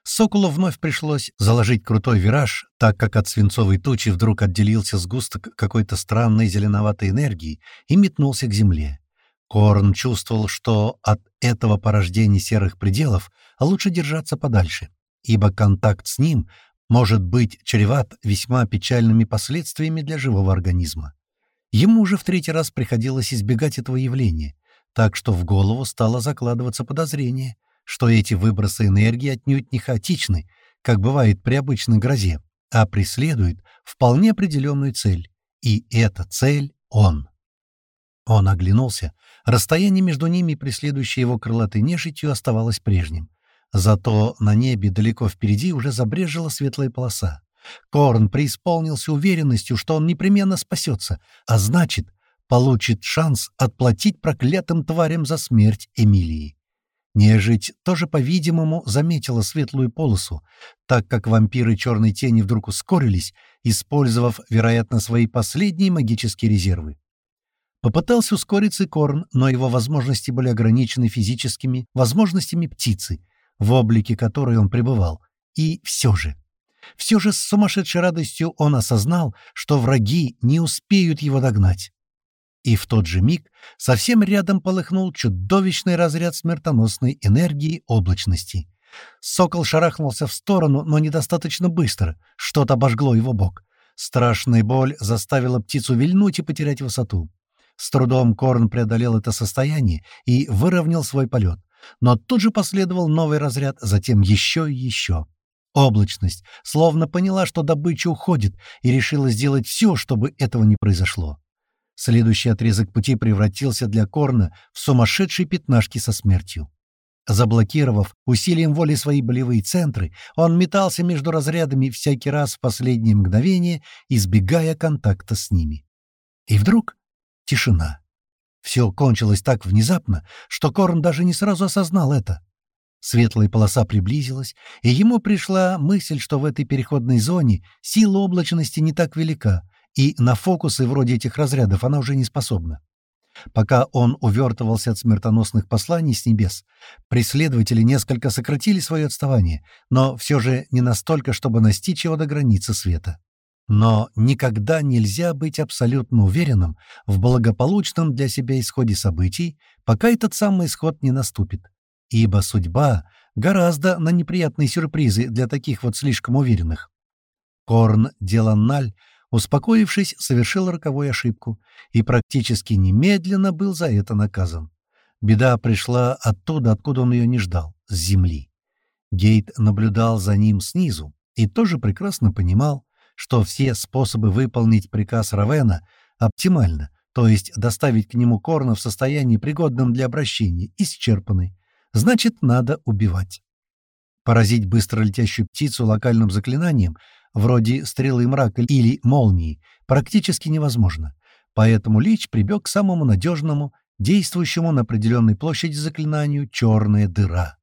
Соколу вновь пришлось заложить крутой вираж, так как от свинцовой тучи вдруг отделился сгусток какой-то странной зеленоватой энергии и метнулся к земле. Корн чувствовал, что от этого порождения серых пределов лучше держаться подальше, ибо контакт с ним может быть чреват весьма печальными последствиями для живого организма. Ему уже в третий раз приходилось избегать этого явления, так что в голову стало закладываться подозрение, что эти выбросы энергии отнюдь не хаотичны, как бывает при обычной грозе, а преследуют вполне определенную цель. И эта цель — он. Он оглянулся. Расстояние между ними и преследующей его крылатой нежитью оставалось прежним. Зато на небе далеко впереди уже забрежила светлая полоса. Корн преисполнился уверенностью, что он непременно спасется, а значит, получит шанс отплатить проклятым тварям за смерть Эмилии. Нежить тоже, по-видимому, заметила светлую полосу, так как вампиры черной тени вдруг ускорились, использовав, вероятно, свои последние магические резервы. Попытался ускориться Корн, но его возможности были ограничены физическими возможностями птицы, в облике которой он пребывал. И все же, все же с сумасшедшей радостью он осознал, что враги не успеют его догнать. И в тот же миг совсем рядом полыхнул чудовищный разряд смертоносной энергии облачности, Сокол шарахнулся в сторону, но недостаточно быстро. Что-то обожгло его бок. Страшная боль заставила птицу вильнуть и потерять высоту. С трудом Корн преодолел это состояние и выровнял свой полет. Но тут же последовал новый разряд, затем еще и еще. Облачность словно поняла, что добыча уходит, и решила сделать все, чтобы этого не произошло. Следующий отрезок пути превратился для Корна в сумасшедшие пятнашки со смертью. Заблокировав усилием воли свои болевые центры, он метался между разрядами всякий раз в последние мгновения, избегая контакта с ними. И вдруг тишина. Все кончилось так внезапно, что Корн даже не сразу осознал это. Светлая полоса приблизилась, и ему пришла мысль, что в этой переходной зоне сила облачности не так велика, и на фокусы вроде этих разрядов она уже не способна. Пока он увертывался от смертоносных посланий с небес, преследователи несколько сократили свое отставание, но все же не настолько, чтобы настичь его до границы света. Но никогда нельзя быть абсолютно уверенным в благополучном для себя исходе событий, пока этот самый исход не наступит. Ибо судьба гораздо на неприятные сюрпризы для таких вот слишком уверенных. Корн Деланналь успокоившись, совершил роковую ошибку и практически немедленно был за это наказан. Беда пришла оттуда, откуда он ее не ждал, с земли. Гейт наблюдал за ним снизу и тоже прекрасно понимал, что все способы выполнить приказ Равена оптимально, то есть доставить к нему Корна в состоянии, пригодном для обращения, исчерпаны. Значит, надо убивать. Поразить быстро летящую птицу локальным заклинанием — вроде стрелы мрака или молнии, практически невозможно. Поэтому Лич прибег к самому надежному, действующему на определенной площади заклинанию «черная дыра».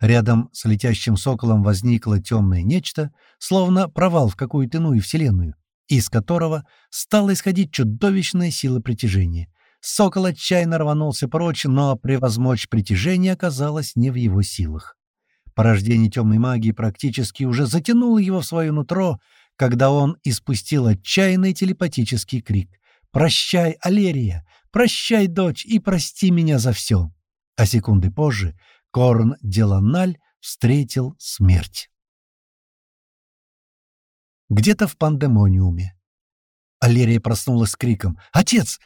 Рядом с летящим соколом возникло темное нечто, словно провал в какую-то иную вселенную, из которого стала исходить чудовищная сила притяжения. Сокол отчаянно рванулся прочь, но превозмочь притяжение оказалось не в его силах. Порождение темной магии практически уже затянуло его в свое нутро, когда он испустил отчаянный телепатический крик. «Прощай, Алерия! Прощай, дочь, и прости меня за все!» А секунды позже Корн Деланаль встретил смерть. Где-то в пандемониуме. Алерия проснулась с криком «Отец!»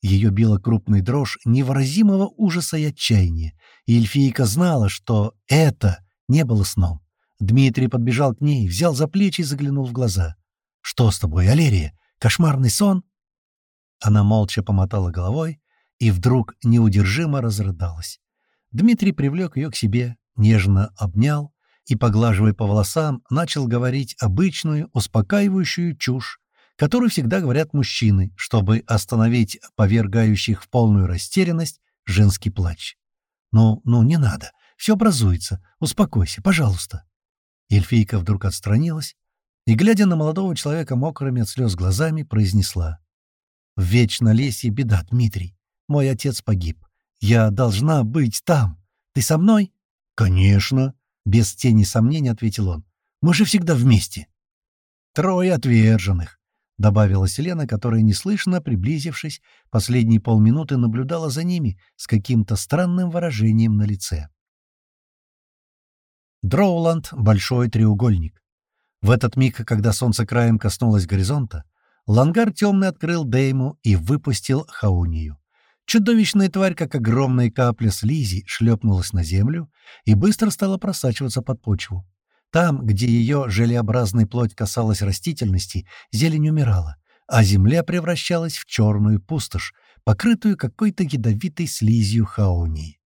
Ее била крупная дрожь невыразимого ужаса и отчаяния, и эльфийка знала, что это не было сном. Дмитрий подбежал к ней, взял за плечи и заглянул в глаза. «Что с тобой, Алерия? Кошмарный сон?» Она молча помотала головой и вдруг неудержимо разрыдалась. Дмитрий привлек ее к себе, нежно обнял и, поглаживая по волосам, начал говорить обычную, успокаивающую чушь, которую всегда говорят мужчины, чтобы остановить повергающих в полную растерянность женский плач. «Ну, ну, не надо. Все образуется. Успокойся, пожалуйста». Эльфийка вдруг отстранилась и, глядя на молодого человека мокрыми от слез глазами, произнесла. «В Вечнолесье беда, Дмитрий. Мой отец погиб. Я должна быть там. Ты со мной?» «Конечно», — без тени сомнений ответил он. «Мы же всегда вместе». «Трое отверженных», — добавила Селена, которая, неслышно приблизившись, последние полминуты наблюдала за ними с каким-то странным выражением на лице. Дроуланд — большой треугольник. В этот миг, когда солнце краем коснулось горизонта, Лангар темный открыл Дейму и выпустил Хаунию. Чудовищная тварь, как огромная капля слизи, шлепнулась на землю и быстро стала просачиваться под почву. Там, где ее желеобразная плоть касалась растительности, зелень умирала, а земля превращалась в черную пустошь, покрытую какой-то ядовитой слизью хаонии.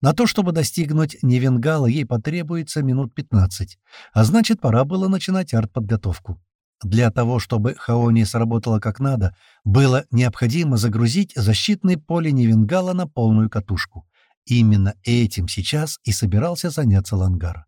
На то, чтобы достигнуть Невенгала, ей потребуется минут 15, а значит, пора было начинать артподготовку. Для того, чтобы Хаония сработала как надо, было необходимо загрузить защитное поле Невенгала на полную катушку. Именно этим сейчас и собирался заняться Лангар.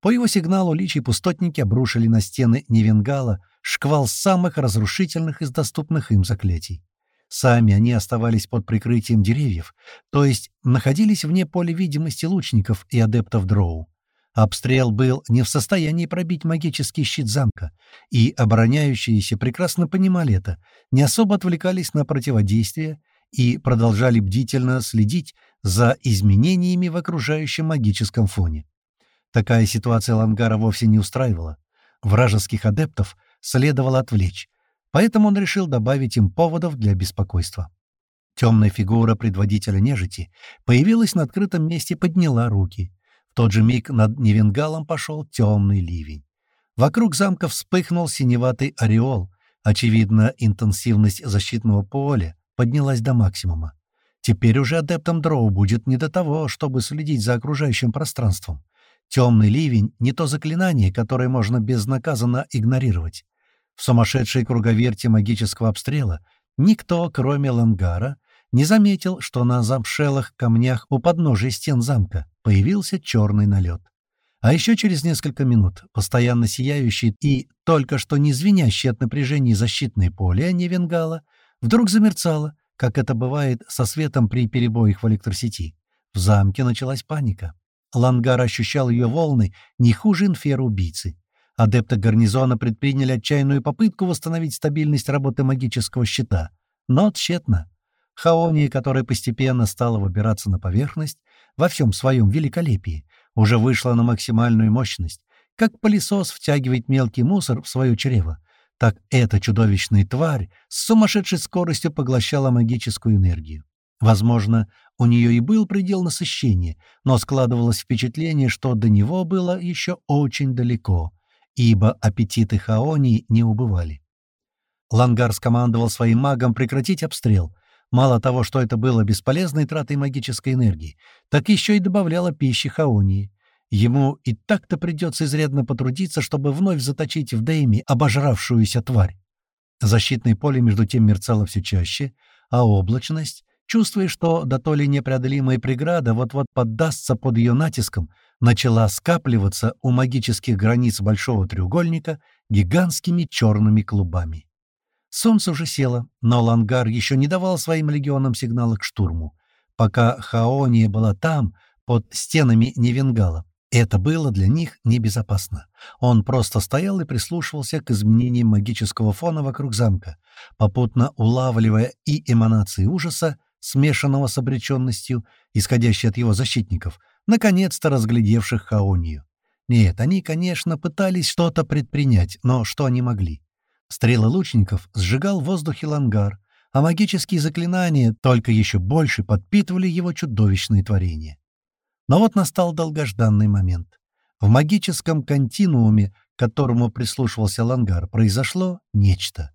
По его сигналу личи пустотники обрушили на стены Невенгала шквал самых разрушительных из доступных им заклятий. Сами они оставались под прикрытием деревьев, то есть находились вне поля видимости лучников и адептов дроу. Обстрел был не в состоянии пробить магический щит замка, и обороняющиеся прекрасно понимали это, не особо отвлекались на противодействие и продолжали бдительно следить за изменениями в окружающем магическом фоне. Такая ситуация Лангара вовсе не устраивала. Вражеских адептов следовало отвлечь, поэтому он решил добавить им поводов для беспокойства. Темная фигура предводителя нежити появилась на открытом месте и подняла руки. В тот же миг над Невенгалом пошел темный ливень. Вокруг замка вспыхнул синеватый ореол. Очевидно, интенсивность защитного поля поднялась до максимума. Теперь уже адептам Дроу будет не до того, чтобы следить за окружающим пространством. Темный ливень — не то заклинание, которое можно безнаказанно игнорировать. В сумасшедшей круговерте магического обстрела никто, кроме Лангара, не заметил, что на замшелых камнях у подножия стен замка появился черный налет. А еще через несколько минут постоянно сияющий и только что не звенящий от напряжения защитное поле Невенгала вдруг замерцало, как это бывает со светом при перебоях в электросети. В замке началась паника. Лангар ощущал ее волны не хуже инфера-убийцы. Адепты гарнизона предприняли отчаянную попытку восстановить стабильность работы магического щита. Но тщетно. Хаония, которая постепенно стала выбираться на поверхность во всем своем великолепии, уже вышла на максимальную мощность. Как пылесос втягивает мелкий мусор в свое чрево, так эта чудовищная тварь с сумасшедшей скоростью поглощала магическую энергию. Возможно, у нее и был предел насыщения, но складывалось впечатление, что до него было еще очень далеко, ибо аппетиты Хаонии не убывали. Лангар скомандовал своим магам прекратить обстрел, Мало того, что это было бесполезной тратой магической энергии, так еще и добавляло пищи Хаонии. Ему и так-то придется изрядно потрудиться, чтобы вновь заточить в Дейме обожравшуюся тварь. Защитное поле между тем мерцало все чаще, а облачность, чувствуя, что до то ли непреодолимая преграда вот-вот поддастся под ее натиском, начала скапливаться у магических границ Большого треугольника гигантскими черными клубами. Солнце уже село, но Лангар еще не давал своим легионам сигнала к штурму. Пока Хаония была там, под стенами Невенгала, это было для них небезопасно. Он просто стоял и прислушивался к изменениям магического фона вокруг замка, попутно улавливая и эманации ужаса, смешанного с обреченностью, исходящей от его защитников, наконец-то разглядевших Хаонию. Нет, они, конечно, пытались что-то предпринять, но что они могли? Стрелы лучников сжигал в воздухе лангар, а магические заклинания только еще больше подпитывали его чудовищные творения. Но вот настал долгожданный момент. В магическом континууме, к которому прислушивался лангар, произошло нечто.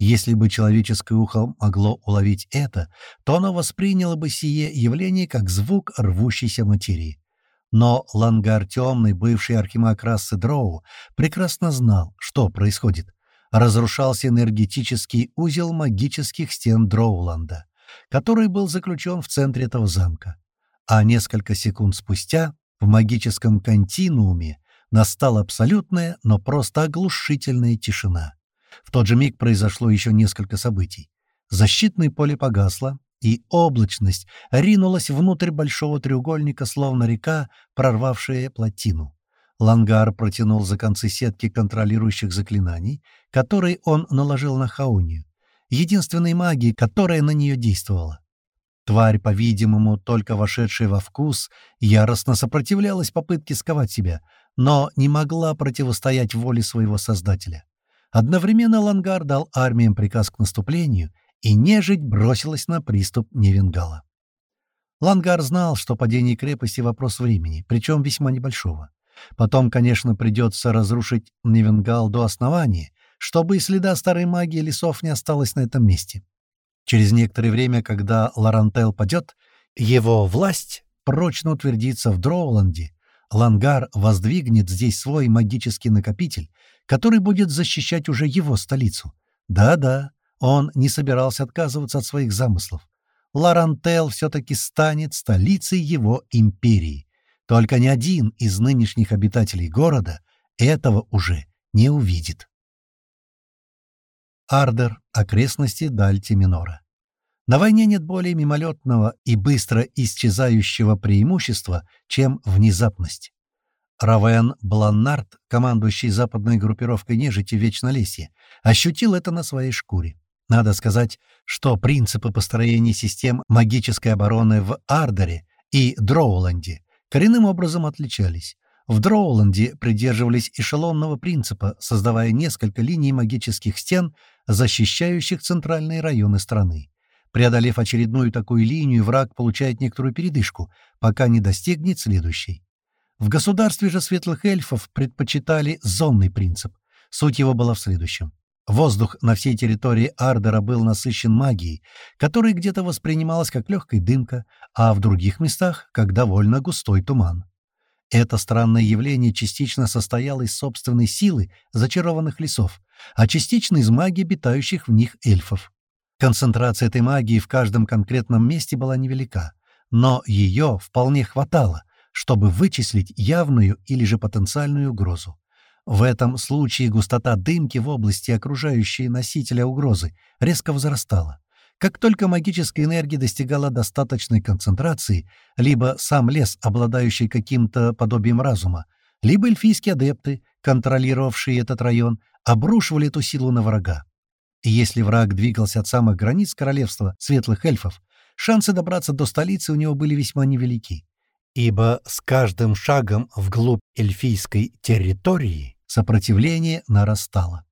Если бы человеческое ухо могло уловить это, то оно восприняло бы сие явление как звук рвущейся материи. Но Лангар Темный, бывший архимаг расы Дроу, прекрасно знал, что происходит разрушался энергетический узел магических стен Дроуланда, который был заключен в центре этого замка. А несколько секунд спустя в магическом континууме настала абсолютная, но просто оглушительная тишина. В тот же миг произошло еще несколько событий. Защитное поле погасло, и облачность ринулась внутрь большого треугольника, словно река, прорвавшая плотину. Лангар протянул за концы сетки контролирующих заклинаний, которые он наложил на Хаунию, единственной магии, которая на нее действовала. Тварь, по-видимому, только вошедшая во вкус, яростно сопротивлялась попытке сковать себя, но не могла противостоять воле своего создателя. Одновременно Лангар дал армиям приказ к наступлению, и нежить бросилась на приступ Невенгала. Лангар знал, что падение крепости — вопрос времени, причем весьма небольшого. Потом, конечно, придется разрушить Невенгал до основания, чтобы и следа старой магии лесов не осталось на этом месте. Через некоторое время, когда Ларантел падет, его власть прочно утвердится в Дроуланде, Лангар воздвигнет здесь свой магический накопитель, который будет защищать уже его столицу. Да-да, он не собирался отказываться от своих замыслов. Ларантел все-таки станет столицей его империи. Только ни один из нынешних обитателей города этого уже не увидит. Ардер. Окрестности Дальти Минора. На войне нет более мимолетного и быстро исчезающего преимущества, чем внезапность. Равен Бланнард, командующий западной группировкой нежити в Вечнолесье, ощутил это на своей шкуре. Надо сказать, что принципы построения систем магической обороны в Ардере и Дроуланде коренным образом отличались. В Дроуланде придерживались эшелонного принципа, создавая несколько линий магических стен, защищающих центральные районы страны. Преодолев очередную такую линию, враг получает некоторую передышку, пока не достигнет следующей. В государстве же светлых эльфов предпочитали зонный принцип. Суть его была в следующем. Воздух на всей территории Ардера был насыщен магией, которая где-то воспринималась как легкая дымка, а в других местах — как довольно густой туман. Это странное явление частично состояло из собственной силы зачарованных лесов, а частично из магии обитающих в них эльфов. Концентрация этой магии в каждом конкретном месте была невелика, но ее вполне хватало, чтобы вычислить явную или же потенциальную угрозу. В этом случае густота дымки в области, окружающей носителя угрозы, резко возрастала. Как только магическая энергия достигала достаточной концентрации, либо сам лес, обладающий каким-то подобием разума, либо эльфийские адепты, контролировавшие этот район, обрушивали эту силу на врага. И если враг двигался от самых границ королевства светлых эльфов, шансы добраться до столицы у него были весьма невелики. Ибо с каждым шагом вглубь эльфийской территории Сопротивление нарастало.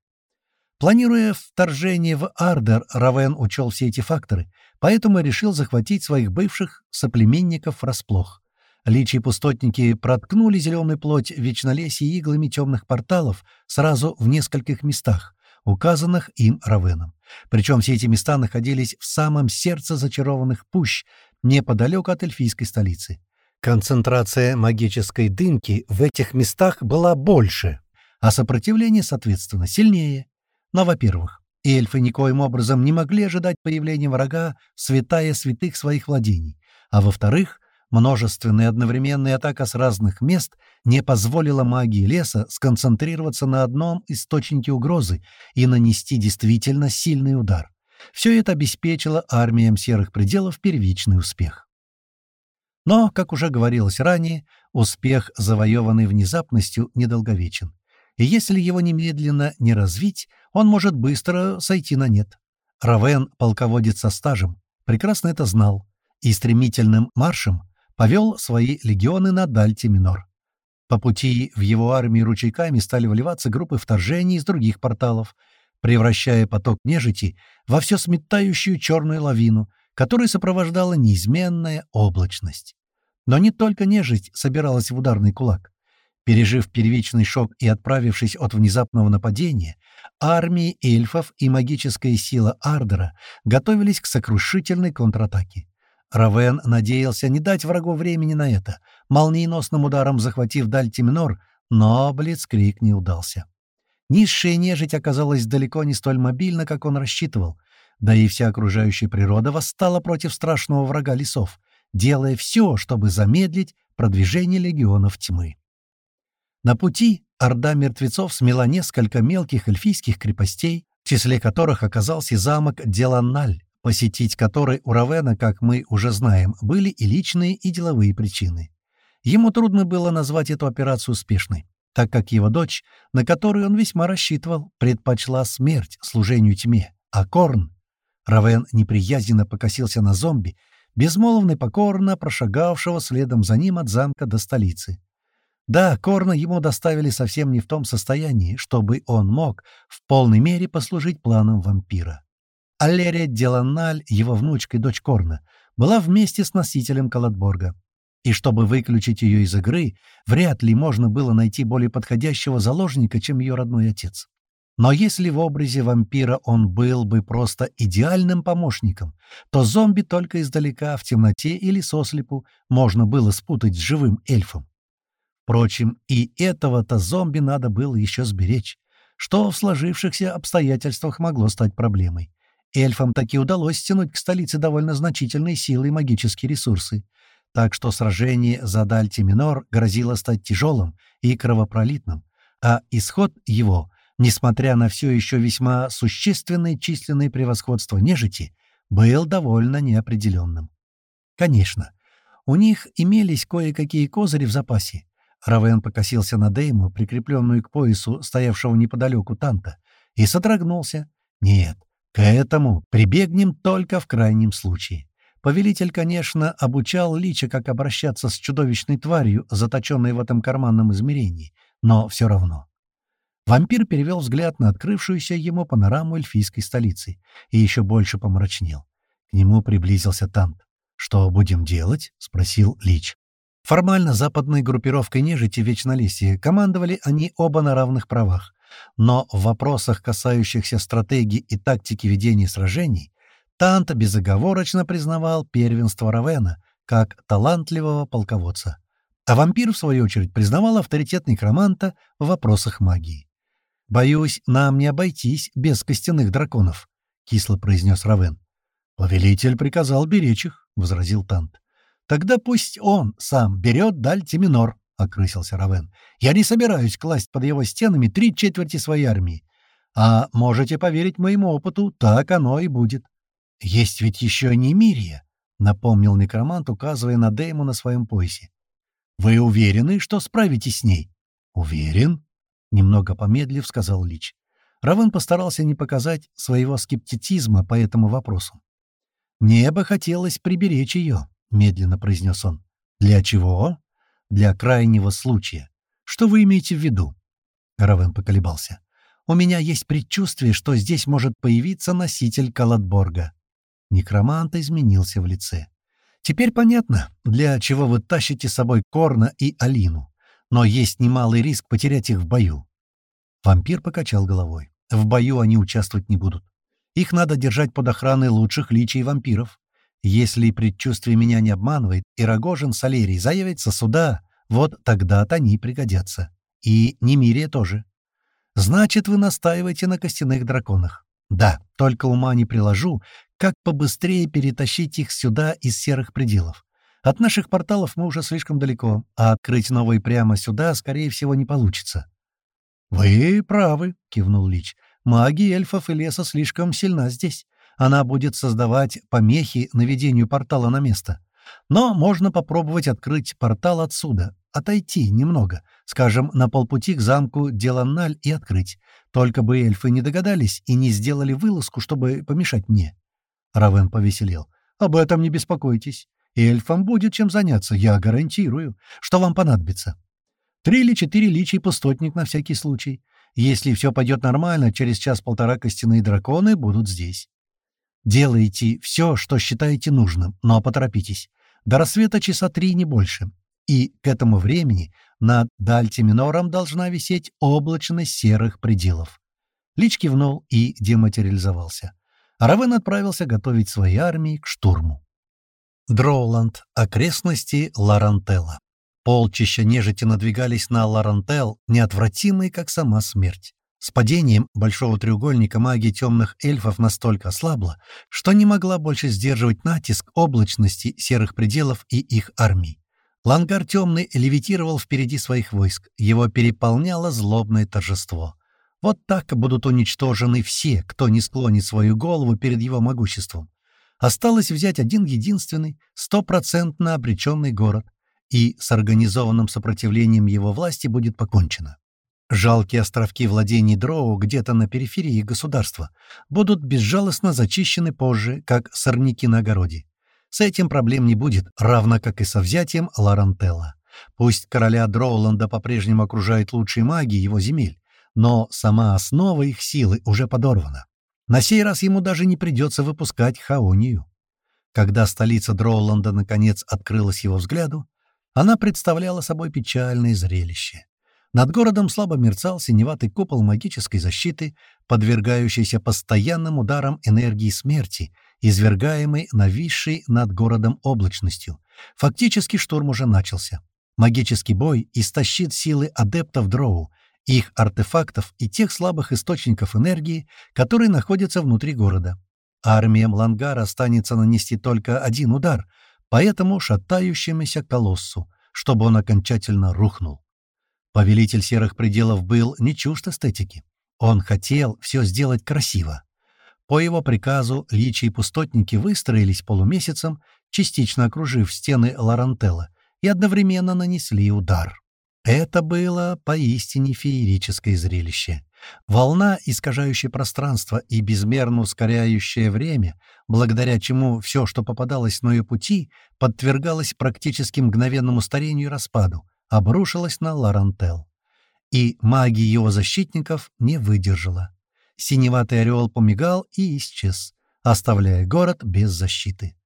Планируя вторжение в Ардер, Равен учел все эти факторы, поэтому решил захватить своих бывших соплеменников врасплох. Личи пустотники проткнули зеленую плоть вечнолесья иглами темных порталов сразу в нескольких местах, указанных им Равеном. Причем все эти места находились в самом сердце зачарованных пущ, неподалеку от эльфийской столицы. Концентрация магической дымки в этих местах была больше, а сопротивление, соответственно, сильнее. Но, во-первых, эльфы никоим образом не могли ожидать появления врага, святая святых своих владений, а во-вторых, множественная одновременная атака с разных мест не позволила магии леса сконцентрироваться на одном источнике угрозы и нанести действительно сильный удар. Все это обеспечило армиям серых пределов первичный успех. Но, как уже говорилось ранее, успех, завоеванный внезапностью, недолговечен и если его немедленно не развить, он может быстро сойти на нет. Равен, полководец со стажем, прекрасно это знал и стремительным маршем повел свои легионы на Дальти-Минор. По пути в его армии ручейками стали вливаться группы вторжений из других порталов, превращая поток нежити во все сметающую черную лавину, которую сопровождала неизменная облачность. Но не только нежить собиралась в ударный кулак. Пережив первичный шок и отправившись от внезапного нападения, армии эльфов и магическая сила Ардера готовились к сокрушительной контратаке. Равен надеялся не дать врагу времени на это, молниеносным ударом захватив даль Тиминор, но Блицкрик не удался. Низшая нежить оказалась далеко не столь мобильна, как он рассчитывал, да и вся окружающая природа восстала против страшного врага лесов, делая все, чтобы замедлить продвижение легионов тьмы. На пути орда мертвецов смела несколько мелких эльфийских крепостей, в числе которых оказался замок Деланналь, посетить который у Равена, как мы уже знаем, были и личные, и деловые причины. Ему трудно было назвать эту операцию успешной, так как его дочь, на которую он весьма рассчитывал, предпочла смерть служению тьме, а Корн... Равен неприязненно покосился на зомби, безмолвно и покорно прошагавшего следом за ним от замка до столицы. Да, Корна ему доставили совсем не в том состоянии, чтобы он мог в полной мере послужить планам вампира. Аллерия Деланаль, его внучка и дочь Корна, была вместе с носителем Калатборга. И чтобы выключить ее из игры, вряд ли можно было найти более подходящего заложника, чем ее родной отец. Но если в образе вампира он был бы просто идеальным помощником, то зомби только издалека, в темноте или сослепу, можно было спутать с живым эльфом. Впрочем, и этого-то зомби надо было еще сберечь, что в сложившихся обстоятельствах могло стать проблемой. Эльфам таки удалось стянуть к столице довольно значительные силы и магические ресурсы, так что сражение за Дальти-Минор грозило стать тяжелым и кровопролитным, а исход его, несмотря на все еще весьма существенное численное превосходство нежити, был довольно неопределенным. Конечно, у них имелись кое-какие козыри в запасе, Равен покосился на Дейму, прикрепленную к поясу стоявшего неподалеку Танта, и содрогнулся. «Нет, к этому прибегнем только в крайнем случае. Повелитель, конечно, обучал Лича, как обращаться с чудовищной тварью, заточенной в этом карманном измерении, но все равно. Вампир перевел взгляд на открывшуюся ему панораму эльфийской столицы и еще больше помрачнел. К нему приблизился Тант. «Что будем делать?» — спросил Лич. Формально западной группировкой нежити Вечнолесья командовали они оба на равных правах. Но в вопросах, касающихся стратегии и тактики ведения сражений, Тант безоговорочно признавал первенство Равена как талантливого полководца. А вампир, в свою очередь, признавал авторитет некроманта в вопросах магии. «Боюсь, нам не обойтись без костяных драконов», — кисло произнес Равен. «Повелитель приказал беречь их», — возразил Тант. «Тогда пусть он сам берет даль Тиминор», — окрысился Равен. «Я не собираюсь класть под его стенами три четверти своей армии. А можете поверить моему опыту, так оно и будет». «Есть ведь еще Немирия», — напомнил некромант, указывая на Дейму на своем поясе. «Вы уверены, что справитесь с ней?» «Уверен», Немного помедлив, сказал Лич. Равен постарался не показать своего скептицизма по этому вопросу. «Мне бы хотелось приберечь ее», — медленно произнес он. «Для чего?» «Для крайнего случая. Что вы имеете в виду?» Равен поколебался. «У меня есть предчувствие, что здесь может появиться носитель Калатборга». Некромант изменился в лице. «Теперь понятно, для чего вы тащите с собой Корна и Алину но есть немалый риск потерять их в бою. Вампир покачал головой. В бою они участвовать не будут. Их надо держать под охраной лучших личий вампиров. Если предчувствие меня не обманывает, и Рогожин с Алерией заявятся сюда, вот тогда-то они пригодятся. И Немирия тоже. Значит, вы настаиваете на костяных драконах. Да, только ума не приложу, как побыстрее перетащить их сюда из серых пределов. От наших порталов мы уже слишком далеко, а открыть новый прямо сюда, скорее всего, не получится». «Вы правы», — кивнул Лич. «Магия эльфов и леса слишком сильна здесь. Она будет создавать помехи наведению портала на место. Но можно попробовать открыть портал отсюда, отойти немного, скажем, на полпути к замку Деланналь и открыть. Только бы эльфы не догадались и не сделали вылазку, чтобы помешать мне». Равен повеселел. «Об этом не беспокойтесь. Эльфам будет чем заняться, я гарантирую. Что вам понадобится? Три или четыре личий пустотник на всякий случай. Если все пойдет нормально, через час-полтора костяные драконы будут здесь. Делайте все, что считаете нужным, но поторопитесь. До рассвета часа три, не больше. И к этому времени над Дальтиминором должна висеть облачность серых пределов. Лич кивнул и дематериализовался. Равен отправился готовить свои армии к штурму. Дроуланд. Окрестности Ларантелла. Полчища нежити надвигались на Ларантел, неотвратимые, как сама смерть. С падением большого треугольника магия темных эльфов настолько ослабла, что не могла больше сдерживать натиск облачности серых пределов и их армий. Лангар темный левитировал впереди своих войск, его переполняло злобное торжество. Вот так будут уничтожены все, кто не склонит свою голову перед его могуществом. Осталось взять один единственный, стопроцентно обреченный город, и с организованным сопротивлением его власти будет покончено. Жалкие островки владений Дроу где-то на периферии государства будут безжалостно зачищены позже, как сорняки на огороде. С этим проблем не будет, равно как и со взятием Ларантелла. Пусть короля Дроуланда по-прежнему окружают лучшие маги его земель, но сама основа их силы уже подорвана. На сей раз ему даже не придется выпускать Хаонию. Когда столица Дроуланда наконец открылась его взгляду, она представляла собой печальное зрелище. Над городом слабо мерцал синеватый купол магической защиты, подвергающийся постоянным ударам энергии смерти, извергаемой нависшей над городом облачностью. Фактически штурм уже начался. Магический бой истощит силы адептов Дроу, их артефактов и тех слабых источников энергии, которые находятся внутри города. Армия Млангара останется нанести только один удар, поэтому шатающемуся колоссу, чтобы он окончательно рухнул. Повелитель Серых Пределов был не чужд эстетики. Он хотел все сделать красиво. По его приказу личи и пустотники выстроились полумесяцем, частично окружив стены Ларантелла, и одновременно нанесли удар. Это было поистине феерическое зрелище. Волна, искажающая пространство и безмерно ускоряющая время, благодаря чему все, что попадалось на ее пути, подвергалось практически мгновенному старению и распаду, обрушилась на Ларантел. И магия его защитников не выдержала. Синеватый орел помигал и исчез, оставляя город без защиты.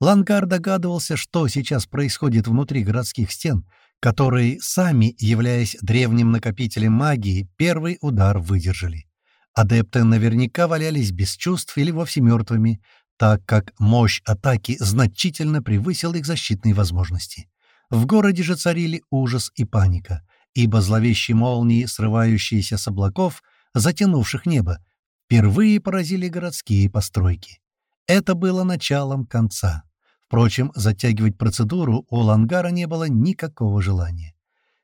Лангар догадывался, что сейчас происходит внутри городских стен, которые, сами являясь древним накопителем магии, первый удар выдержали. Адепты наверняка валялись без чувств или вовсе мертвыми, так как мощь атаки значительно превысила их защитные возможности. В городе же царили ужас и паника, ибо зловещие молнии, срывающиеся с облаков, затянувших небо, впервые поразили городские постройки. Это было началом конца. Впрочем, затягивать процедуру у Лангара не было никакого желания.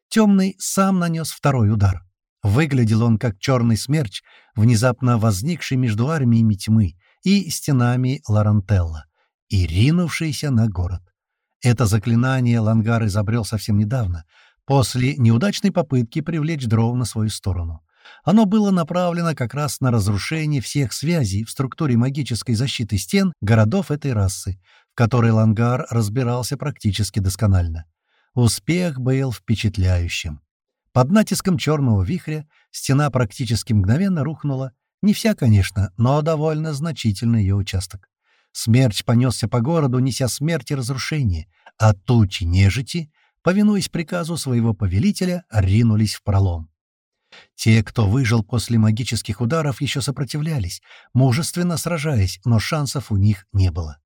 Темный сам нанес второй удар. Выглядел он как черный смерч, внезапно возникший между армиями тьмы и стенами Ларантелла, и ринувшийся на город. Это заклинание Лангар изобрел совсем недавно, после неудачной попытки привлечь дров на свою сторону. Оно было направлено как раз на разрушение всех связей в структуре магической защиты стен городов этой расы, в которой Лангар разбирался практически досконально. Успех был впечатляющим. Под натиском черного вихря стена практически мгновенно рухнула, не вся, конечно, но довольно значительный ее участок. Смерч понесся по городу, неся смерть и разрушение, а тучи нежити, повинуясь приказу своего повелителя, ринулись в пролом. Те, кто выжил после магических ударов, еще сопротивлялись, мужественно сражаясь, но шансов у них не было.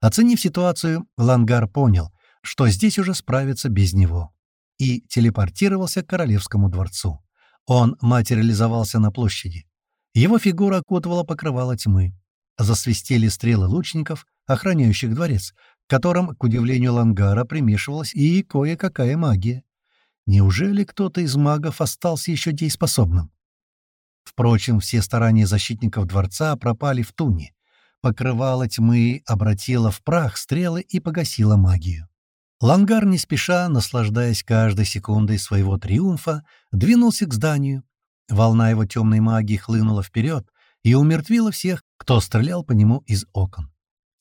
Оценив ситуацию, Лангар понял, что здесь уже справиться без него, и телепортировался к королевскому дворцу. Он материализовался на площади. Его фигура окутывала покрывало тьмы. Засвистели стрелы лучников, охраняющих дворец, к которым, к удивлению Лангара, примешивалась и кое-какая магия. Неужели кто-то из магов остался еще дееспособным? Впрочем, все старания защитников дворца пропали в туне. Покрывало тьмы обратило в прах стрелы и погасило магию. Лангар, не спеша, наслаждаясь каждой секундой своего триумфа, двинулся к зданию. Волна его темной магии хлынула вперед и умертвила всех, кто стрелял по нему из окон.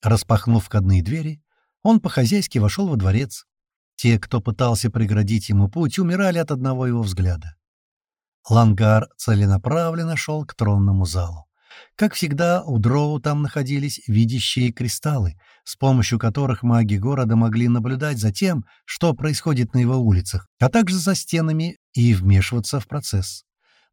Распахнув входные двери, он по-хозяйски вошел во дворец, те, кто пытался преградить ему путь, умирали от одного его взгляда. Лангар целенаправленно шел к тронному залу. Как всегда, у Дроу там находились видящие кристаллы, с помощью которых маги города могли наблюдать за тем, что происходит на его улицах, а также за стенами и вмешиваться в процесс.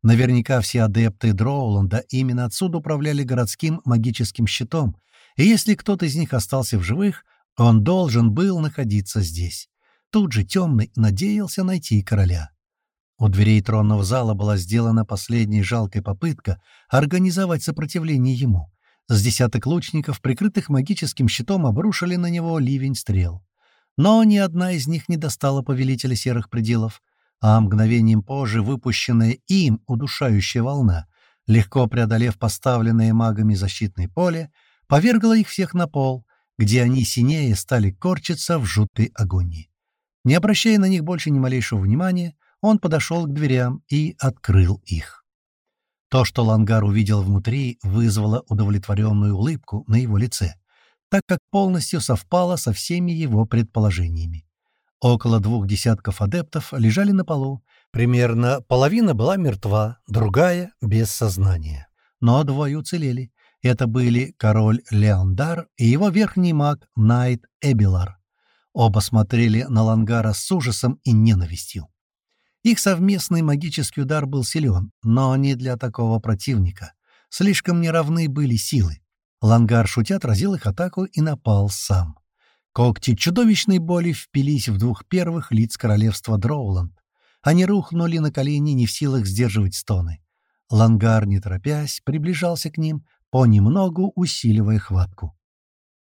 Наверняка все адепты Дроуланда именно отсюда управляли городским магическим щитом, и если кто-то из них остался в живых, он должен был находиться здесь. Тут же Темный надеялся найти короля. У дверей тронного зала была сделана последняя жалкая попытка организовать сопротивление ему. С десяток лучников, прикрытых магическим щитом, обрушили на него ливень стрел. Но ни одна из них не достала повелителя серых пределов, а мгновением позже выпущенная им удушающая волна, легко преодолев поставленное магами защитное поле, повергла их всех на пол, где они синее стали корчиться в жуткой агонии. Не обращая на них больше ни малейшего внимания, он подошел к дверям и открыл их. То, что Лангар увидел внутри, вызвало удовлетворенную улыбку на его лице, так как полностью совпало со всеми его предположениями. Около двух десятков адептов лежали на полу, примерно половина была мертва, другая — без сознания. Но двое уцелели. Это были король Леондар и его верхний маг Найт Эбилар. Оба смотрели на Лангара с ужасом и ненавистью. Их совместный магический удар был силен, но не для такого противника. Слишком неравны были силы. Лангар, шутя, отразил их атаку и напал сам. Когти чудовищной боли впились в двух первых лиц королевства Дроуланд. Они рухнули на колени, не в силах сдерживать стоны. Лангар, не торопясь, приближался к ним, понемногу усиливая хватку.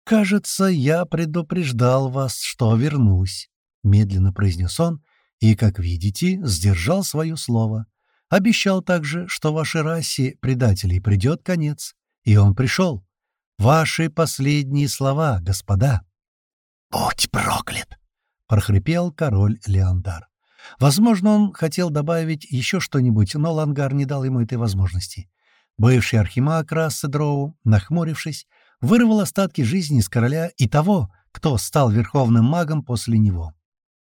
«Кажется, я предупреждал вас, что вернусь», — медленно произнес он, и, как видите, сдержал свое слово. Обещал также, что вашей расе предателей придет конец, и он пришел. Ваши последние слова, господа. «Будь проклят!» — прохрипел король Леондар. Возможно, он хотел добавить еще что-нибудь, но Лангар не дал ему этой возможности. Бывший архимаг расы Дроу, нахмурившись, вырвал остатки жизни из короля и того, кто стал верховным магом после него.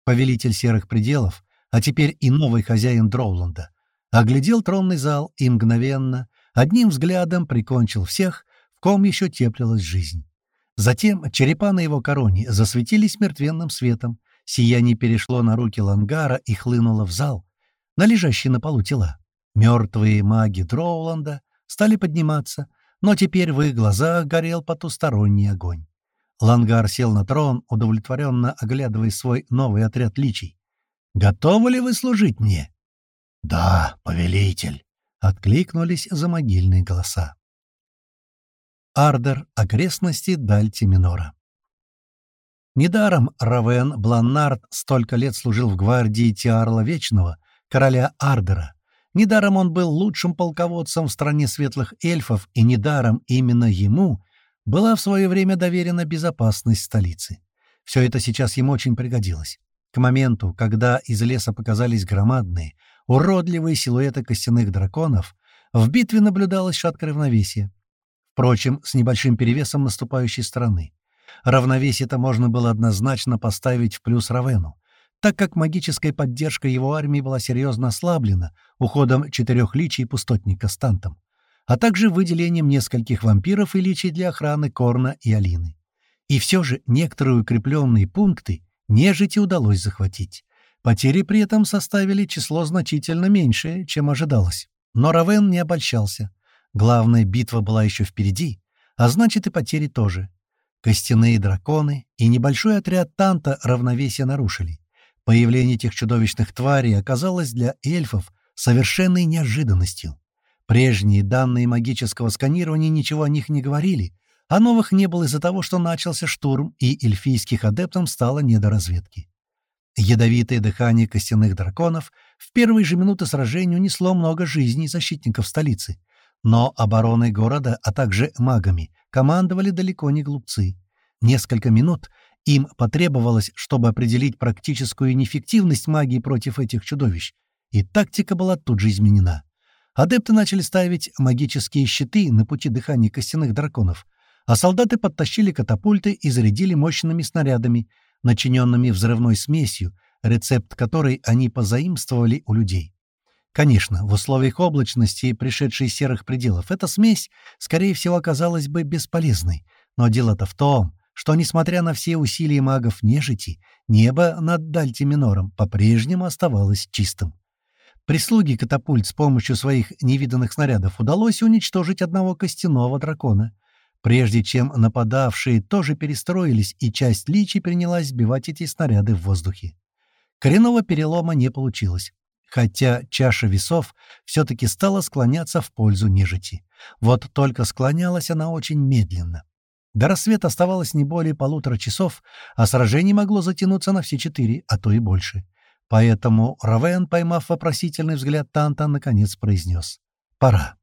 Повелитель Серых Пределов, а теперь и новый хозяин Дроуланда, оглядел тронный зал и мгновенно, одним взглядом прикончил всех, в ком еще теплилась жизнь. Затем черепа на его короне засветились мертвенным светом, сияние перешло на руки Лангара и хлынуло в зал, на лежащие на полу тела. Мертвые маги Дроуланда стали подниматься, но теперь в их глазах горел потусторонний огонь. Лангар сел на трон, удовлетворенно оглядывая свой новый отряд личий. «Готовы ли вы служить мне?» «Да, повелитель», — откликнулись замогильные голоса. Ардер. Окрестности Дальти Минора. Недаром Равен Бланнард столько лет служил в гвардии Тиарла Вечного, короля Ардера, Недаром он был лучшим полководцем в стране светлых эльфов, и недаром именно ему была в свое время доверена безопасность столицы. Все это сейчас ему очень пригодилось. К моменту, когда из леса показались громадные, уродливые силуэты костяных драконов, в битве наблюдалось шаткое равновесие. Впрочем, с небольшим перевесом наступающей стороны. Равновесие-то можно было однозначно поставить в плюс Равену так как магическая поддержка его армии была серьезно ослаблена уходом четырех личий пустотника с Тантом, а также выделением нескольких вампиров и личий для охраны Корна и Алины. И все же некоторые укрепленные пункты нежити удалось захватить. Потери при этом составили число значительно меньшее, чем ожидалось. Но Равен не обольщался. Главная битва была еще впереди, а значит и потери тоже. Костяные драконы и небольшой отряд Танта равновесие нарушили. Появление этих чудовищных тварей оказалось для эльфов совершенной неожиданностью. Прежние данные магического сканирования ничего о них не говорили, а новых не было из-за того, что начался штурм, и эльфийских адептам стало не до разведки. Ядовитое дыхание костяных драконов в первые же минуты сражения унесло много жизней защитников столицы. Но обороной города, а также магами, командовали далеко не глупцы. Несколько минут, им потребовалось, чтобы определить практическую неэффективность магии против этих чудовищ, и тактика была тут же изменена. Адепты начали ставить магические щиты на пути дыхания костяных драконов, а солдаты подтащили катапульты и зарядили мощными снарядами, начиненными взрывной смесью, рецепт которой они позаимствовали у людей. Конечно, в условиях облачности, пришедшей из серых пределов, эта смесь, скорее всего, оказалась бы бесполезной. Но дело-то в том, что, несмотря на все усилия магов нежити, небо над Дальтиминором по-прежнему оставалось чистым. Прислуги катапульт с помощью своих невиданных снарядов удалось уничтожить одного костяного дракона, прежде чем нападавшие тоже перестроились, и часть личи принялась сбивать эти снаряды в воздухе. Коренного перелома не получилось, хотя чаша весов все-таки стала склоняться в пользу нежити. Вот только склонялась она очень медленно. До рассвета оставалось не более полутора часов, а сражение могло затянуться на все четыре, а то и больше. Поэтому Равен, поймав вопросительный взгляд Танта, наконец произнес «Пора».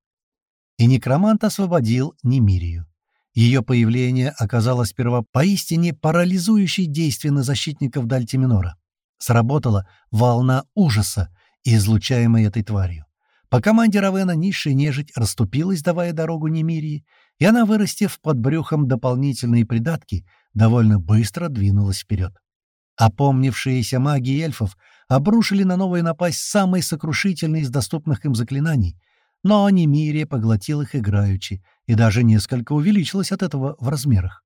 И некромант освободил Немирию. Ее появление оказалось сперва поистине парализующей действие на защитников Дальтиминора. Сработала волна ужаса, излучаемая этой тварью. По команде Равена низшая нежить расступилась, давая дорогу Немирии, и она, вырастив под брюхом дополнительные придатки, довольно быстро двинулась вперед. Опомнившиеся маги эльфов обрушили на новую напасть самые сокрушительные из доступных им заклинаний, но Немирия поглотил их играючи и даже несколько увеличилась от этого в размерах.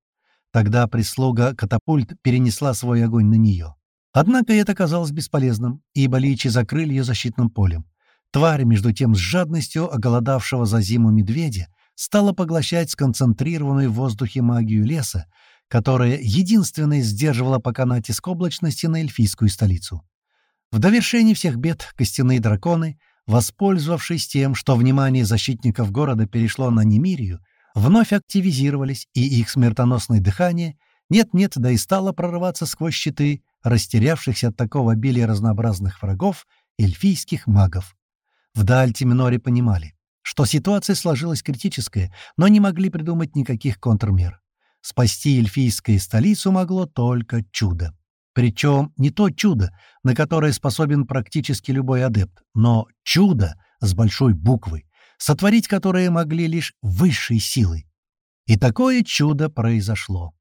Тогда прислуга катапульт перенесла свой огонь на нее. Однако это казалось бесполезным, ибо личи закрыли ее защитным полем. Тварь, между тем, с жадностью оголодавшего за зиму медведя, стала поглощать сконцентрированную в воздухе магию леса, которая единственной сдерживала пока натиск облачности на эльфийскую столицу. В довершении всех бед костяные драконы, воспользовавшись тем, что внимание защитников города перешло на Немирию, вновь активизировались, и их смертоносное дыхание нет-нет, да и стало прорываться сквозь щиты растерявшихся от такого обилия разнообразных врагов эльфийских магов. В Дальтиминоре понимали, что ситуация сложилась критическая, но не могли придумать никаких контрмер. Спасти эльфийскую столицу могло только чудо. Причем не то чудо, на которое способен практически любой адепт, но чудо с большой буквы, сотворить которое могли лишь высшие силы. И такое чудо произошло.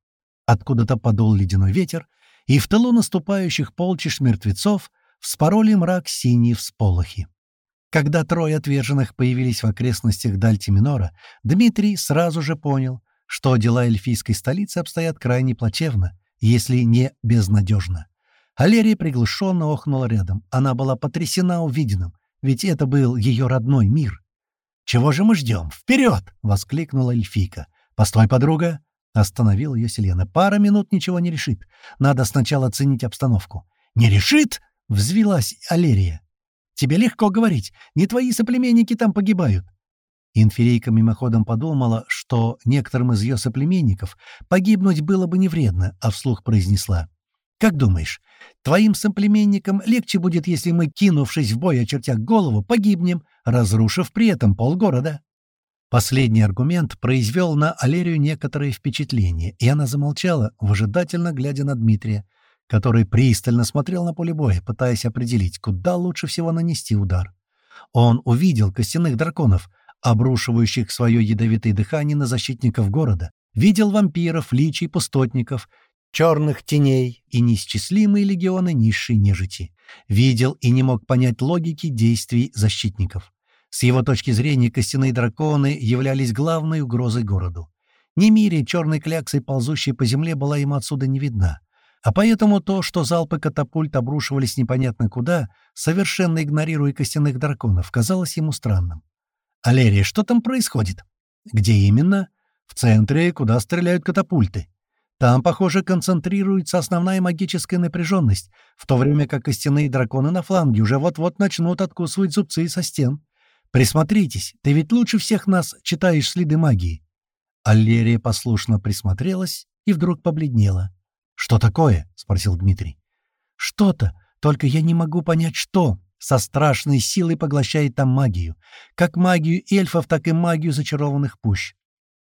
Откуда-то подул ледяной ветер, и в тылу наступающих полчищ мертвецов вспороли мрак синие всполохи. Когда трое отверженных появились в окрестностях Дальтиминора, Дмитрий сразу же понял, что дела эльфийской столицы обстоят крайне плачевно, если не безнадежно. Алерия приглушенно охнула рядом. Она была потрясена увиденным, ведь это был ее родной мир. «Чего же мы ждем? Вперед!» — воскликнула эльфийка. «Постой, подруга!» — остановил ее Селена. «Пара минут ничего не решит. Надо сначала оценить обстановку». «Не решит?» — взвилась Алерия. «Тебе легко говорить. Не твои соплеменники там погибают. Инферейка мимоходом подумала, что некоторым из ее соплеменников погибнуть было бы не вредно, а вслух произнесла. «Как думаешь, твоим соплеменникам легче будет, если мы, кинувшись в бой, очертя голову, погибнем, разрушив при этом полгорода?» Последний аргумент произвел на Алерию некоторое впечатление, и она замолчала, выжидательно глядя на Дмитрия, который пристально смотрел на поле боя, пытаясь определить, куда лучше всего нанести удар. Он увидел костяных драконов, обрушивающих свое ядовитое дыхание на защитников города, видел вампиров, личий, пустотников, черных теней и неисчислимые легионы низшей нежити. Видел и не мог понять логики действий защитников. С его точки зрения костяные драконы являлись главной угрозой городу. Немирия, черной кляксой, ползущей по земле, была ему отсюда не видна. А поэтому то, что залпы катапульт обрушивались непонятно куда, совершенно игнорируя костяных драконов, казалось ему странным. «Алерия, что там происходит?» «Где именно?» «В центре, куда стреляют катапульты. Там, похоже, концентрируется основная магическая напряженность, в то время как костяные драконы на фланге уже вот-вот начнут откусывать зубцы со стен. Присмотритесь, ты ведь лучше всех нас читаешь следы магии». Аллерия послушно присмотрелась и вдруг побледнела. «Что такое?» — спросил Дмитрий. «Что-то, только я не могу понять, что», со страшной силой поглощает там магию. Как магию эльфов, так и магию зачарованных пущ.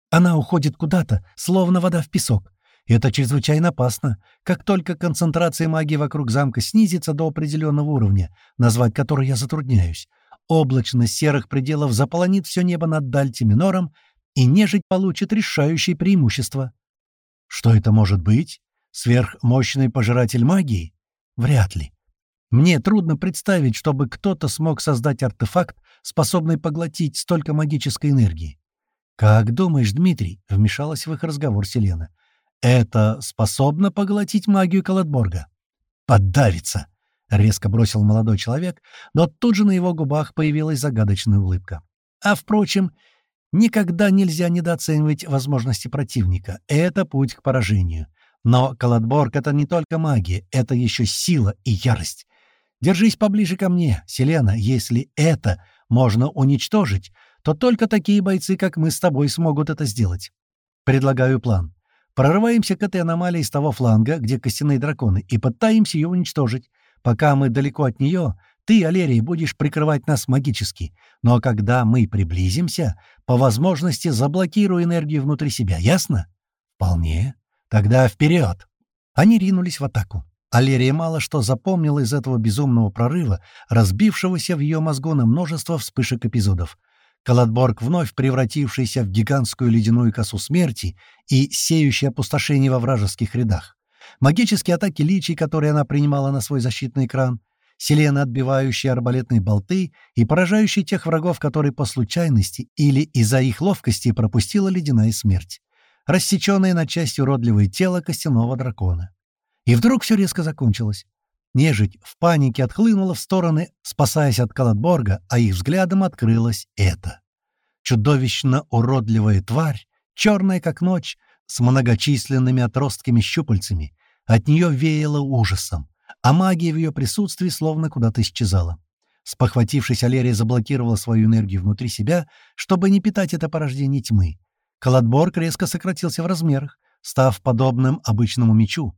Она уходит куда-то, словно вода в песок. Это чрезвычайно опасно. Как только концентрация магии вокруг замка снизится до определенного уровня, назвать который я затрудняюсь, облачность серых пределов заполонит все небо над Дальтиминором, и нежить получит решающее преимущество. Что это может быть? Сверхмощный пожиратель магии? Вряд ли. Мне трудно представить, чтобы кто-то смог создать артефакт, способный поглотить столько магической энергии. «Как думаешь, Дмитрий?» — вмешалась в их разговор Селена. «Это способно поглотить магию Калатборга?» «Поддавится!» — резко бросил молодой человек, но тут же на его губах появилась загадочная улыбка. «А, впрочем, никогда нельзя недооценивать возможности противника. Это путь к поражению. Но Калатборг — это не только магия, это еще сила и ярость. Держись поближе ко мне, Селена. Если это можно уничтожить, то только такие бойцы, как мы с тобой, смогут это сделать. Предлагаю план. Прорываемся к этой аномалии с того фланга, где костяные драконы, и пытаемся ее уничтожить. Пока мы далеко от нее, ты, Алерий, будешь прикрывать нас магически. Но когда мы приблизимся, по возможности заблокируй энергию внутри себя, ясно? Вполне. Тогда вперед! Они ринулись в атаку. Алерия мало что запомнила из этого безумного прорыва, разбившегося в ее мозгу на множество вспышек эпизодов. Каладборг, вновь превратившийся в гигантскую ледяную косу смерти и сеющий опустошение во вражеских рядах. Магические атаки личий, которые она принимала на свой защитный экран, Селена, отбивающие арбалетные болты и поражающие тех врагов, которые по случайности или из-за их ловкости пропустила ледяная смерть. Рассеченное на части уродливое тело костяного дракона. И вдруг все резко закончилось. Нежить в панике отхлынула в стороны, спасаясь от Калатборга, а их взглядом открылось это. Чудовищно уродливая тварь, черная как ночь, с многочисленными отростками-щупальцами. От нее веяло ужасом, а магия в ее присутствии словно куда-то исчезала. Спохватившись, Алерия заблокировала свою энергию внутри себя, чтобы не питать это порождение тьмы. Калатборг резко сократился в размерах, став подобным обычному мечу,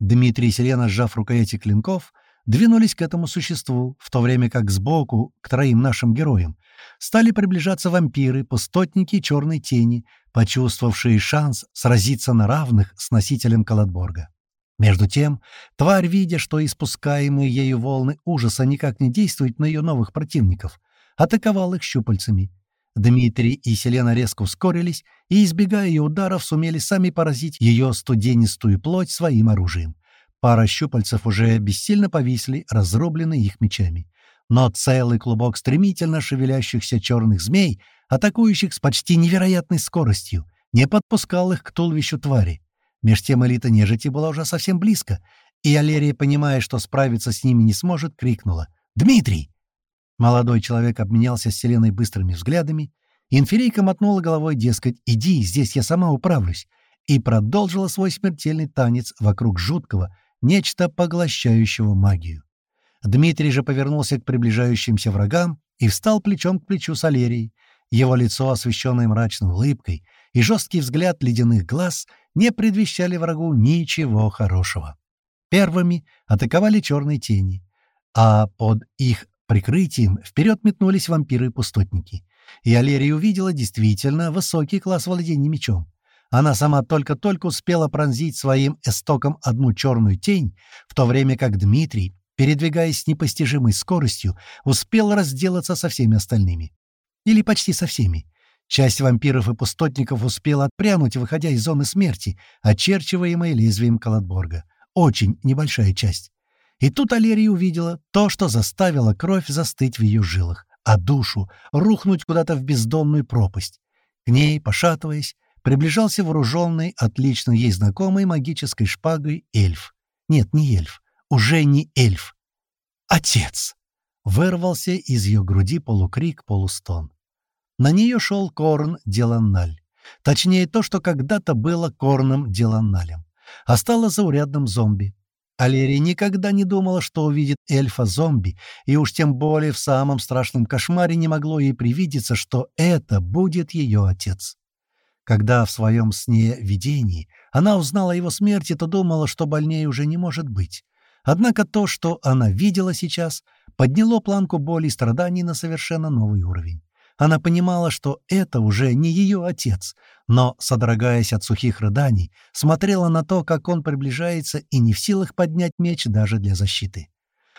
Дмитрий и Селена, сжав рукояти клинков, двинулись к этому существу, в то время как сбоку, к троим нашим героям, стали приближаться вампиры, пустотники и черной тени, почувствовавшие шанс сразиться на равных с носителем Калатборга. Между тем, тварь, видя, что испускаемые ею волны ужаса никак не действуют на ее новых противников, атаковал их щупальцами. Дмитрий и Селена резко ускорились и, избегая ее ударов, сумели сами поразить ее студенистую плоть своим оружием. Пара щупальцев уже бессильно повисли, разрубленные их мечами. Но целый клубок стремительно шевелящихся черных змей, атакующих с почти невероятной скоростью, не подпускал их к туловищу твари. Меж тем элита нежити была уже совсем близко, и Алерия, понимая, что справиться с ними не сможет, крикнула «Дмитрий!». Молодой человек обменялся с Селеной быстрыми взглядами, инферийка мотнула головой, дескать, «Иди, здесь я сама управлюсь», и продолжила свой смертельный танец вокруг жуткого, нечто поглощающего магию. Дмитрий же повернулся к приближающимся врагам и встал плечом к плечу с Алерией. Его лицо, освещенное мрачной улыбкой, и жесткий взгляд ледяных глаз не предвещали врагу ничего хорошего. Первыми атаковали черные тени, а под их прикрытием вперед метнулись вампиры-пустотники. И Алерия увидела действительно высокий класс владения мечом. Она сама только-только успела пронзить своим эстоком одну черную тень, в то время как Дмитрий, передвигаясь с непостижимой скоростью, успел разделаться со всеми остальными. Или почти со всеми. Часть вампиров и пустотников успела отпрянуть, выходя из зоны смерти, очерчиваемой лезвием Калатборга. Очень небольшая часть. И тут Алерия увидела то, что заставило кровь застыть в ее жилах, а душу рухнуть куда-то в бездонную пропасть. К ней, пошатываясь, приближался вооруженный, отлично ей знакомой магической шпагой эльф. Нет, не эльф. Уже не эльф. «Отец!» — вырвался из ее груди полукрик, полустон. На нее шел Корн Деланналь. Точнее, то, что когда-то было Корном Деланналем. А стало заурядным зомби. Алерия никогда не думала, что увидит эльфа-зомби, и уж тем более в самом страшном кошмаре не могло ей привидеться, что это будет ее отец. Когда в своем сне-видении она узнала о его смерти, то думала, что больнее уже не может быть. Однако то, что она видела сейчас, подняло планку боли и страданий на совершенно новый уровень. Она понимала, что это уже не ее отец, но, содрогаясь от сухих рыданий, смотрела на то, как он приближается и не в силах поднять меч даже для защиты.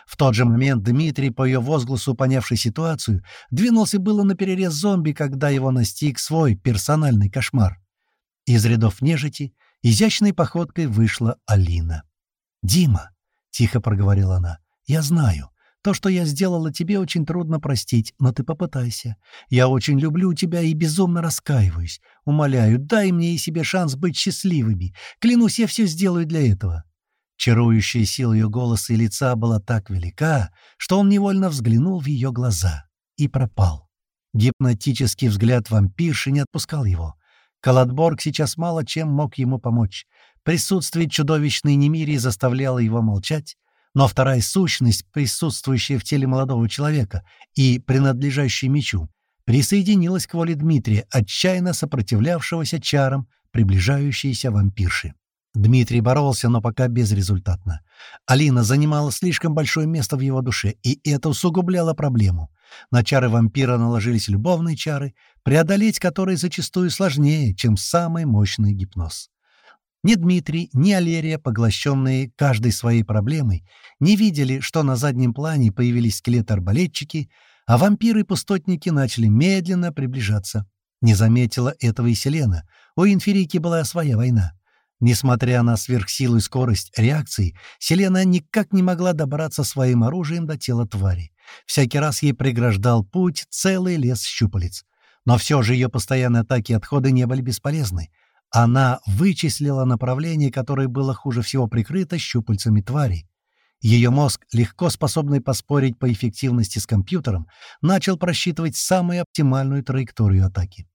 В тот же момент Дмитрий, по ее возгласу понявший ситуацию, двинулся было на перерез зомби, когда его настиг свой персональный кошмар. Из рядов нежити изящной походкой вышла Алина. «Дима», — тихо проговорила она, — «я знаю, то, что я сделала тебе, очень трудно простить, но ты попытайся. Я очень люблю тебя и безумно раскаиваюсь. Умоляю, дай мне и себе шанс быть счастливыми. Клянусь, я все сделаю для этого». Чарующая сила ее голоса и лица была так велика, что он невольно взглянул в ее глаза и пропал. Гипнотический взгляд вампирши не отпускал его. Каладборг сейчас мало чем мог ему помочь. Присутствие чудовищной немирии заставляло его молчать, но вторая сущность, присутствующая в теле молодого человека и принадлежащая мечу, присоединилась к воле Дмитрия, отчаянно сопротивлявшегося чарам приближающейся вампирши. Дмитрий боролся, но пока безрезультатно. Алина занимала слишком большое место в его душе, и это усугубляло проблему. На чары вампира наложились любовные чары, преодолеть которые зачастую сложнее, чем самый мощный гипноз. Ни Дмитрий, ни Алерия, поглощенные каждой своей проблемой, не видели, что на заднем плане появились скелеты-арбалетчики, а вампиры-пустотники начали медленно приближаться. Не заметила этого и Селена. У инферийки была своя война. Несмотря на сверхсилу и скорость реакции, Селена никак не могла добраться своим оружием до тела твари. Всякий раз ей преграждал путь целый лес щупалец. Но все же ее постоянные атаки и отходы не были бесполезны. Она вычислила направление, которое было хуже всего прикрыто щупальцами твари. Ее мозг, легко способный поспорить по эффективности с компьютером, начал просчитывать самую оптимальную траекторию атаки.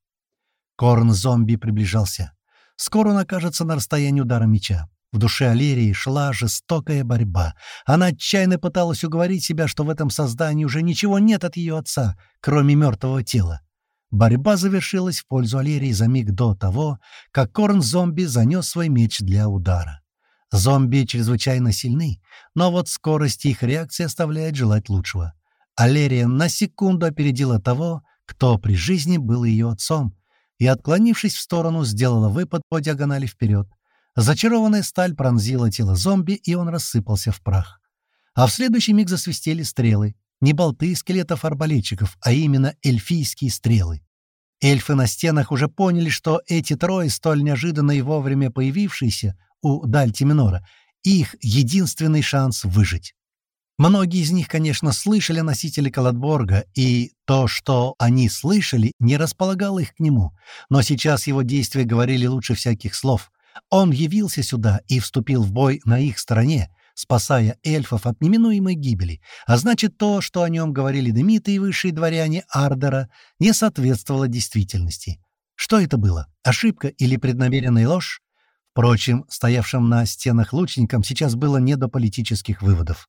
Корн-зомби приближался. Скоро он окажется на расстоянии удара меча. В душе Алерии шла жестокая борьба. Она отчаянно пыталась уговорить себя, что в этом создании уже ничего нет от ее отца, кроме мертвого тела. Борьба завершилась в пользу Алерии за миг до того, как Корн-зомби занес свой меч для удара. Зомби чрезвычайно сильны, но вот скорость их реакции оставляет желать лучшего. Алерия на секунду опередила того, кто при жизни был ее отцом, и, отклонившись в сторону, сделала выпад по диагонали вперед. Зачарованная сталь пронзила тело зомби, и он рассыпался в прах. А в следующий миг засвистели стрелы. Не болты скелетов-арбалетчиков, а именно эльфийские стрелы. Эльфы на стенах уже поняли, что эти трое, столь неожиданно и вовремя появившиеся у Дальтиминора, их единственный шанс выжить. Многие из них, конечно, слышали носители Каладборга, и то, что они слышали, не располагало их к нему, но сейчас его действия говорили лучше всяких слов. Он явился сюда и вступил в бой на их стороне, спасая эльфов от неминуемой гибели, а значит, то, что о нем говорили демиты и высшие дворяне Ардера, не соответствовало действительности. Что это было? Ошибка или преднамеренная ложь? Впрочем, стоявшим на стенах лучникам сейчас было не до политических выводов.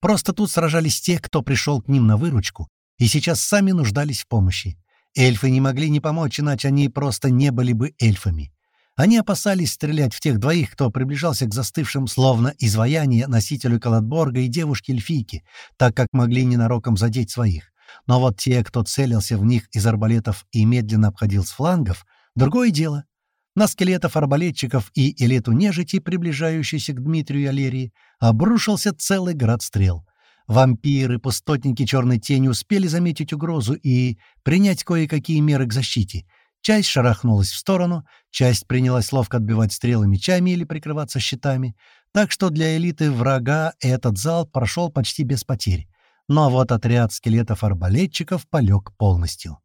Просто тут сражались те, кто пришел к ним на выручку, и сейчас сами нуждались в помощи. Эльфы не могли не помочь, иначе они просто не были бы эльфами. Они опасались стрелять в тех двоих, кто приближался к застывшим, словно изваяние, носителю Калатборга и девушке-эльфийки, так как могли ненароком задеть своих. Но вот те, кто целился в них из арбалетов и медленно обходил с флангов, другое дело. На скелетов арбалетчиков и элиту нежити, приближающейся к Дмитрию и Алерии, обрушился целый град стрел. Вампиры, пустотники черной тени успели заметить угрозу и принять кое-какие меры к защите — Часть шарахнулась в сторону, часть принялась ловко отбивать стрелы мечами или прикрываться щитами, так что для элиты врага этот зал прошел почти без потерь. Но вот отряд скелетов-арбалетчиков полег полностью.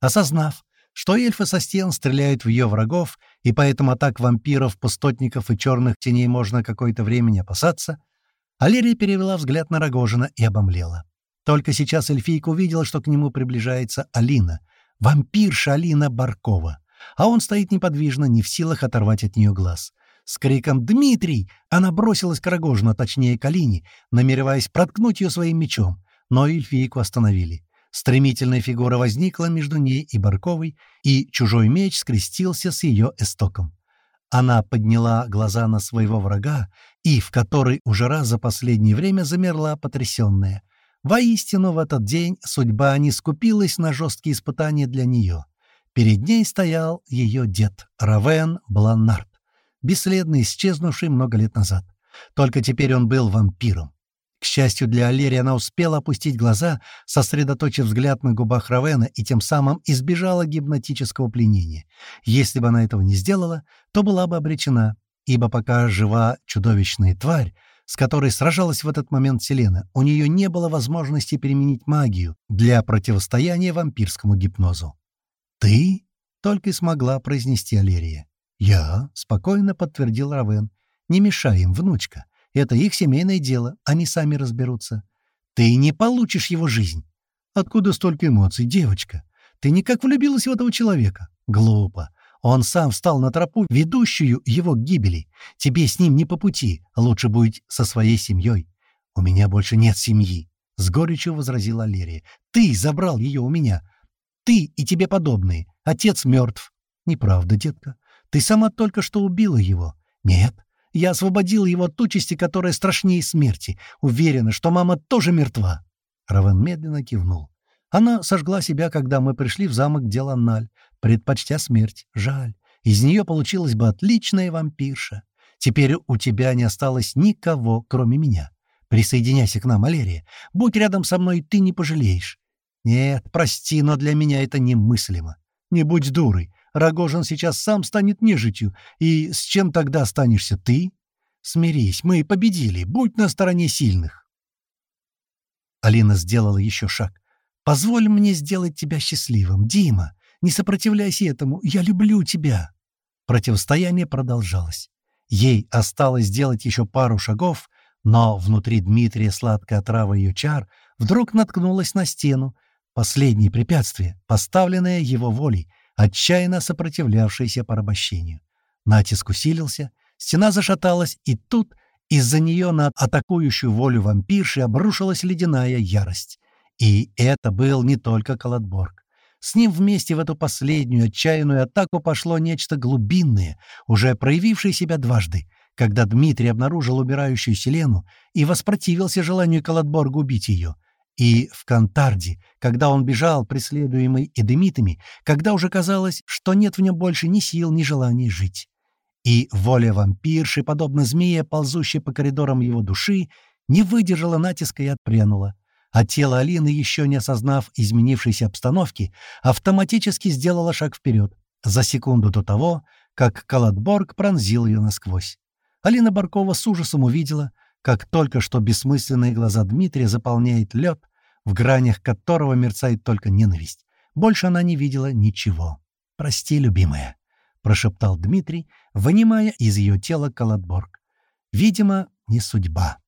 Осознав, что эльфы со стен стреляют в ее врагов, и поэтому атак вампиров, пустотников и черных теней можно какое-то время не опасаться, Алерия перевела взгляд на Рогожина и обомлела. Только сейчас эльфийка увидела, что к нему приближается Алина — Вампирша Алина Баркова. А он стоит неподвижно, не в силах оторвать от нее глаз. С криком «Дмитрий!» она бросилась к Рогожину, точнее к Алине, намереваясь проткнуть ее своим мечом, но эльфийку остановили. Стремительная фигура возникла между ней и Барковой, и чужой меч скрестился с ее эстоком. Она подняла глаза на своего врага, и в который уже раз за последнее время замерла потрясенная. Воистину, в этот день судьба не скупилась на жесткие испытания для нее. Перед ней стоял ее дед Равен Бланнард, бесследно исчезнувший много лет назад. Только теперь он был вампиром. К счастью для Алерии, она успела опустить глаза, сосредоточив взгляд на губах Равена и тем самым избежала гипнотического пленения. Если бы она этого не сделала, то была бы обречена, ибо пока жива чудовищная тварь, с которой сражалась в этот момент Селена, у нее не было возможности применить магию для противостояния вампирскому гипнозу. «Ты?» — только и смогла произнести Алерия. «Я?» — спокойно подтвердил Равен. «Не мешай им, внучка. Это их семейное дело, они сами разберутся. Ты не получишь его жизнь. Откуда столько эмоций, девочка? Ты никак влюбилась в этого человека? Глупо. Он сам встал на тропу, ведущую его к гибели. Тебе с ним не по пути, лучше быть со своей семьей. У меня больше нет семьи, — с горечью возразила Алерия. Ты забрал ее у меня. Ты и тебе подобные. Отец мертв. Неправда, детка. Ты сама только что убила его. Нет, я освободил его от участи, которая страшнее смерти. Уверена, что мама тоже мертва. Равен медленно кивнул. Она сожгла себя, когда мы пришли в замок Деланаль, предпочтя смерть. Жаль. Из нее получилась бы отличная вампирша. Теперь у тебя не осталось никого, кроме меня. Присоединяйся к нам, Алерия. Будь рядом со мной, ты не пожалеешь. Нет, прости, но для меня это немыслимо. Не будь дурой. Рогожин сейчас сам станет нежитью. И с чем тогда останешься ты? Смирись, мы победили. Будь на стороне сильных. Алина сделала еще шаг. Позволь мне сделать тебя счастливым, Дима. Не сопротивляйся этому. Я люблю тебя». Противостояние продолжалось. Ей осталось сделать еще пару шагов, но внутри Дмитрия сладкая отрава ее чар вдруг наткнулась на стену. Последнее препятствие, поставленное его волей, отчаянно сопротивлявшееся порабощению. Натиск усилился, стена зашаталась, и тут из-за нее на атакующую волю вампирши обрушилась ледяная ярость. И это был не только Калатборг. С ним вместе в эту последнюю отчаянную атаку пошло нечто глубинное, уже проявившее себя дважды, когда Дмитрий обнаружил умирающую Селену и воспротивился желанию Калатборга убить ее. И в Кантарде, когда он бежал, преследуемый эдемитами, когда уже казалось, что нет в нем больше ни сил, ни желания жить. И воля вампирши, подобно змее, ползущей по коридорам его души, не выдержала натиска и отпрянула. А тело Алины, еще не осознав изменившейся обстановки, автоматически сделало шаг вперед, за секунду до того, как Калатборг пронзил ее насквозь. Алина Баркова с ужасом увидела, как только что бессмысленные глаза Дмитрия заполняет лед, в гранях которого мерцает только ненависть. Больше она не видела ничего. «Прости, любимая», — прошептал Дмитрий, вынимая из ее тела Калатборг. «Видимо, не судьба».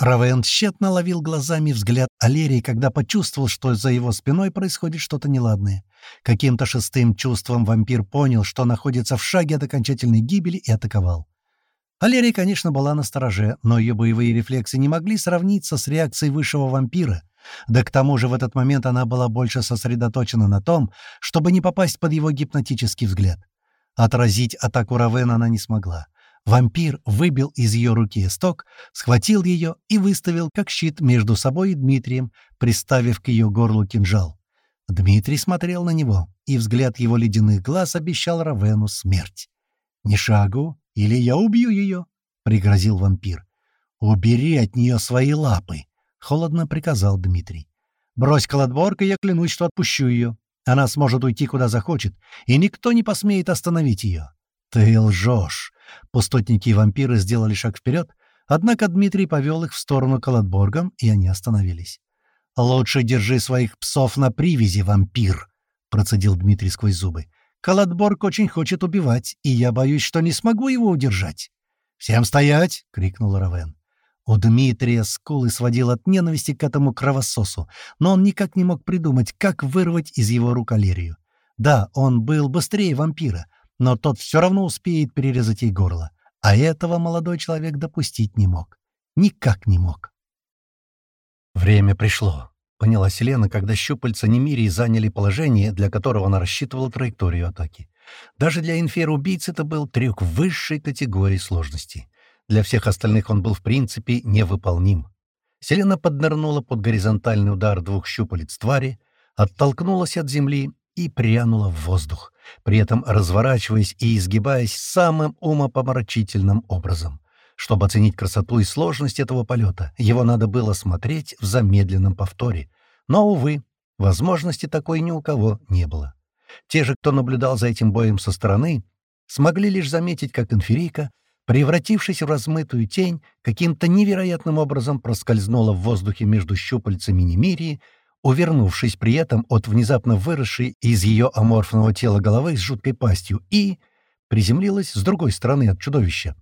Равен тщетно ловил глазами взгляд Алерии, когда почувствовал, что за его спиной происходит что-то неладное. Каким-то шестым чувством вампир понял, что находится в шаге от окончательной гибели и атаковал. Алерия, конечно, была на стороже, но ее боевые рефлексы не могли сравниться с реакцией высшего вампира. Да к тому же в этот момент она была больше сосредоточена на том, чтобы не попасть под его гипнотический взгляд. Отразить атаку Равена она не смогла. Вампир выбил из ее руки сток, схватил ее и выставил как щит между собой и Дмитрием, приставив к ее горлу кинжал. Дмитрий смотрел на него, и взгляд его ледяных глаз обещал Равену смерть. «Ни шагу, или я убью ее!» — пригрозил вампир. «Убери от нее свои лапы!» — холодно приказал Дмитрий. «Брось колотборг, и я клянусь, что отпущу ее. Она сможет уйти куда захочет, и никто не посмеет остановить ее». «Ты лжешь!» Пустотники и вампиры сделали шаг вперед, однако Дмитрий повел их в сторону Колотборгом, и они остановились. «Лучше держи своих псов на привязи, вампир!» — процедил Дмитрий сквозь зубы. Калатборг очень хочет убивать, и я боюсь, что не смогу его удержать». «Всем стоять!» — крикнул Равен. У Дмитрия скулы сводил от ненависти к этому кровососу, но он никак не мог придумать, как вырвать из его рук Алерию. Да, он был быстрее вампира, но тот все равно успеет перерезать ей горло. А этого молодой человек допустить не мог. Никак не мог. Время пришло. Поняла Селена, когда щупальца Немирии заняли положение, для которого она рассчитывала траекторию атаки. Даже для инфера-убийц это был трюк высшей категории сложности. Для всех остальных он был в принципе невыполним. Селена поднырнула под горизонтальный удар двух щупалец твари, оттолкнулась от земли и прянула в воздух, при этом разворачиваясь и изгибаясь самым умопомрачительным образом. Чтобы оценить красоту и сложность этого полета, его надо было смотреть в замедленном повторе. Но, увы, возможности такой ни у кого не было. Те же, кто наблюдал за этим боем со стороны, смогли лишь заметить, как инферийка, превратившись в размытую тень, каким-то невероятным образом проскользнула в воздухе между щупальцами Немирии, увернувшись при этом от внезапно выросшей из ее аморфного тела головы с жуткой пастью, и приземлилась с другой стороны от чудовища.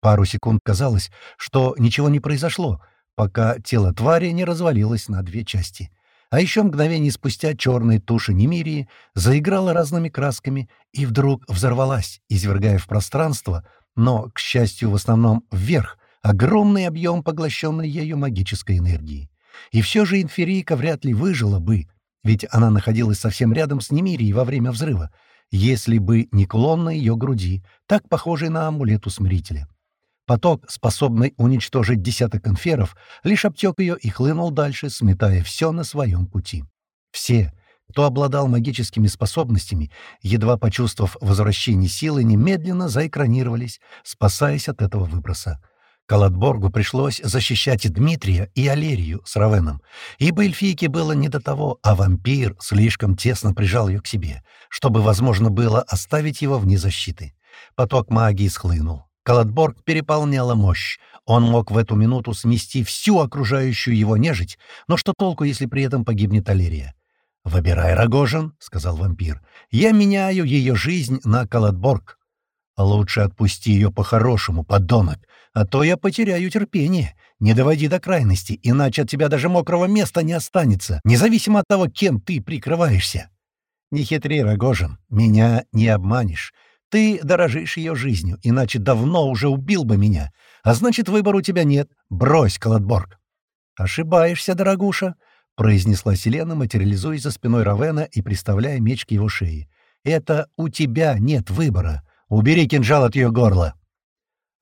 Пару секунд казалось, что ничего не произошло, пока тело твари не развалилось на две части. А еще мгновение спустя черная туша Немирии заиграла разными красками и вдруг взорвалась, извергая в пространство, но, к счастью, в основном вверх, огромный объем поглощенной ею магической энергии. И все же инферийка вряд ли выжила бы, ведь она находилась совсем рядом с Немирией во время взрыва, если бы не клон на ее груди, так похожий на амулет усмирителя. Поток, способный уничтожить десяток инферов, лишь обтек ее и хлынул дальше, сметая все на своем пути. Все, кто обладал магическими способностями, едва почувствовав возвращение силы, немедленно заэкранировались, спасаясь от этого выброса. Калатборгу пришлось защищать Дмитрия, и Алерию с Равеном, ибо эльфийке было не до того, а вампир слишком тесно прижал ее к себе, чтобы возможно было оставить его вне защиты. Поток магии схлынул. Калатборг переполняла мощь. Он мог в эту минуту смести всю окружающую его нежить, но что толку, если при этом погибнет Алерия? «Выбирай, Рогожин», — сказал вампир. «Я меняю ее жизнь на Калатборг. Лучше отпусти ее по-хорошему, подонок, а то я потеряю терпение. Не доводи до крайности, иначе от тебя даже мокрого места не останется, независимо от того, кем ты прикрываешься». «Не хитри, Рогожин, меня не обманешь. Ты дорожишь ее жизнью, иначе давно уже убил бы меня. А значит, выбора у тебя нет. Брось, Калатборг. «Ошибаешься, дорогуша», — произнесла Селена, материализуясь за спиной Равена и приставляя меч к его шее. «Это у тебя нет выбора. Убери кинжал от ее горла».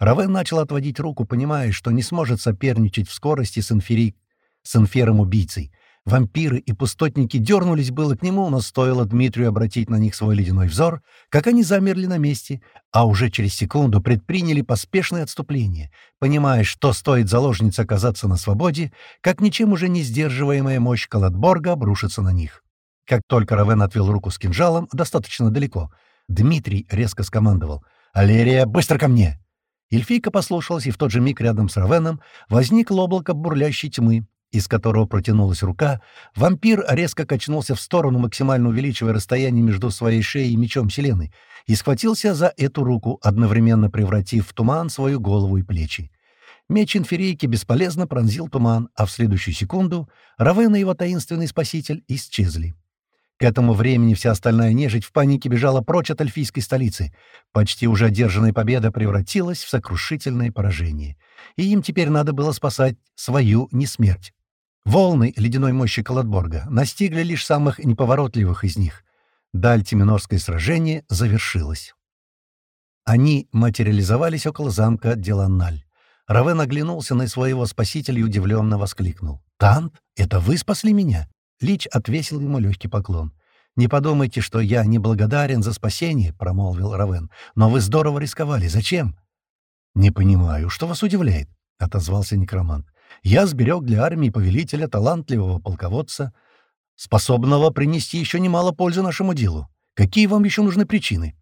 Равен начал отводить руку, понимая, что не сможет соперничать в скорости с, инфери... с инфером-убийцей. Вампиры и пустотники дернулись было к нему, но стоило Дмитрию обратить на них свой ледяной взор, как они замерли на месте, а уже через секунду предприняли поспешное отступление, понимая, что стоит заложнице оказаться на свободе, как ничем уже не сдерживаемая мощь Калатборга обрушится на них. Как только Равен отвел руку с кинжалом достаточно далеко, Дмитрий резко скомандовал «Алерия, быстро ко мне!» Эльфийка послушалась, и в тот же миг рядом с Равеном возникло облако бурлящей тьмы, из которого протянулась рука, вампир резко качнулся в сторону, максимально увеличивая расстояние между своей шеей и мечом Селены, и схватился за эту руку, одновременно превратив в туман свою голову и плечи. Меч инферийки бесполезно пронзил туман, а в следующую секунду Равен и его таинственный спаситель исчезли. К этому времени вся остальная нежить в панике бежала прочь от эльфийской столицы. Почти уже одержанная победа превратилась в сокрушительное поражение. И им теперь надо было спасать свою несмерть. Волны ледяной мощи Каладборга настигли лишь самых неповоротливых из них. Даль Тиминорское сражение завершилось. Они материализовались около замка Деланналь. Равен оглянулся на своего спасителя и удивленно воскликнул. «Тант, это вы спасли меня?» Лич отвесил ему легкий поклон. «Не подумайте, что я неблагодарен за спасение», — промолвил Равен. «Но вы здорово рисковали. Зачем?» «Не понимаю, что вас удивляет?» — отозвался некромант. Я сберег для армии повелителя талантливого полководца, способного принести еще немало пользы нашему делу. Какие вам еще нужны причины?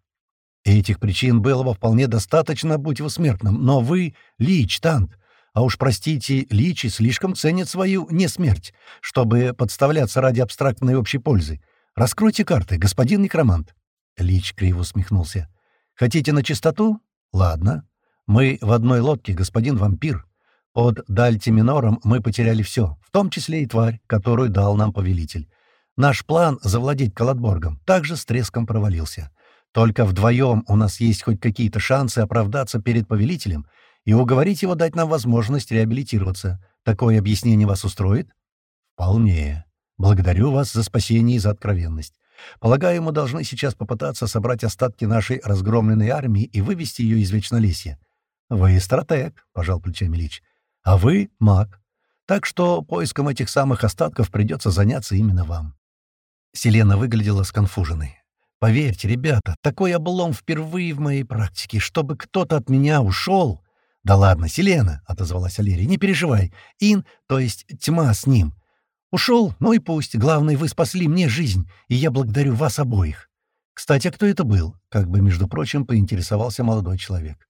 Этих причин было бы вполне достаточно, будь вы смертным, но вы — лич, тант. А уж, простите, личи слишком ценят свою несмерть, чтобы подставляться ради абстрактной общей пользы. Раскройте карты, господин некромант. Лич криво усмехнулся. Хотите на чистоту? Ладно. Мы в одной лодке, господин вампир. Под Дальтиминором мы потеряли все, в том числе и тварь, которую дал нам повелитель. Наш план завладеть Калатборгом также с треском провалился. Только вдвоем у нас есть хоть какие-то шансы оправдаться перед повелителем и уговорить его дать нам возможность реабилитироваться. Такое объяснение вас устроит? Вполне. Благодарю вас за спасение и за откровенность. Полагаю, мы должны сейчас попытаться собрать остатки нашей разгромленной армии и вывести ее из Вечнолесья. Вы стратег, — пожал плечами Лич а вы — маг. Так что поиском этих самых остатков придется заняться именно вам». Селена выглядела сконфуженной. «Поверьте, ребята, такой облом впервые в моей практике, чтобы кто-то от меня ушел...» «Да ладно, Селена», — отозвалась Алерия, — «не переживай. Ин, то есть тьма с ним. Ушел, ну и пусть. Главное, вы спасли мне жизнь, и я благодарю вас обоих». «Кстати, а кто это был?» — как бы, между прочим, поинтересовался молодой человек.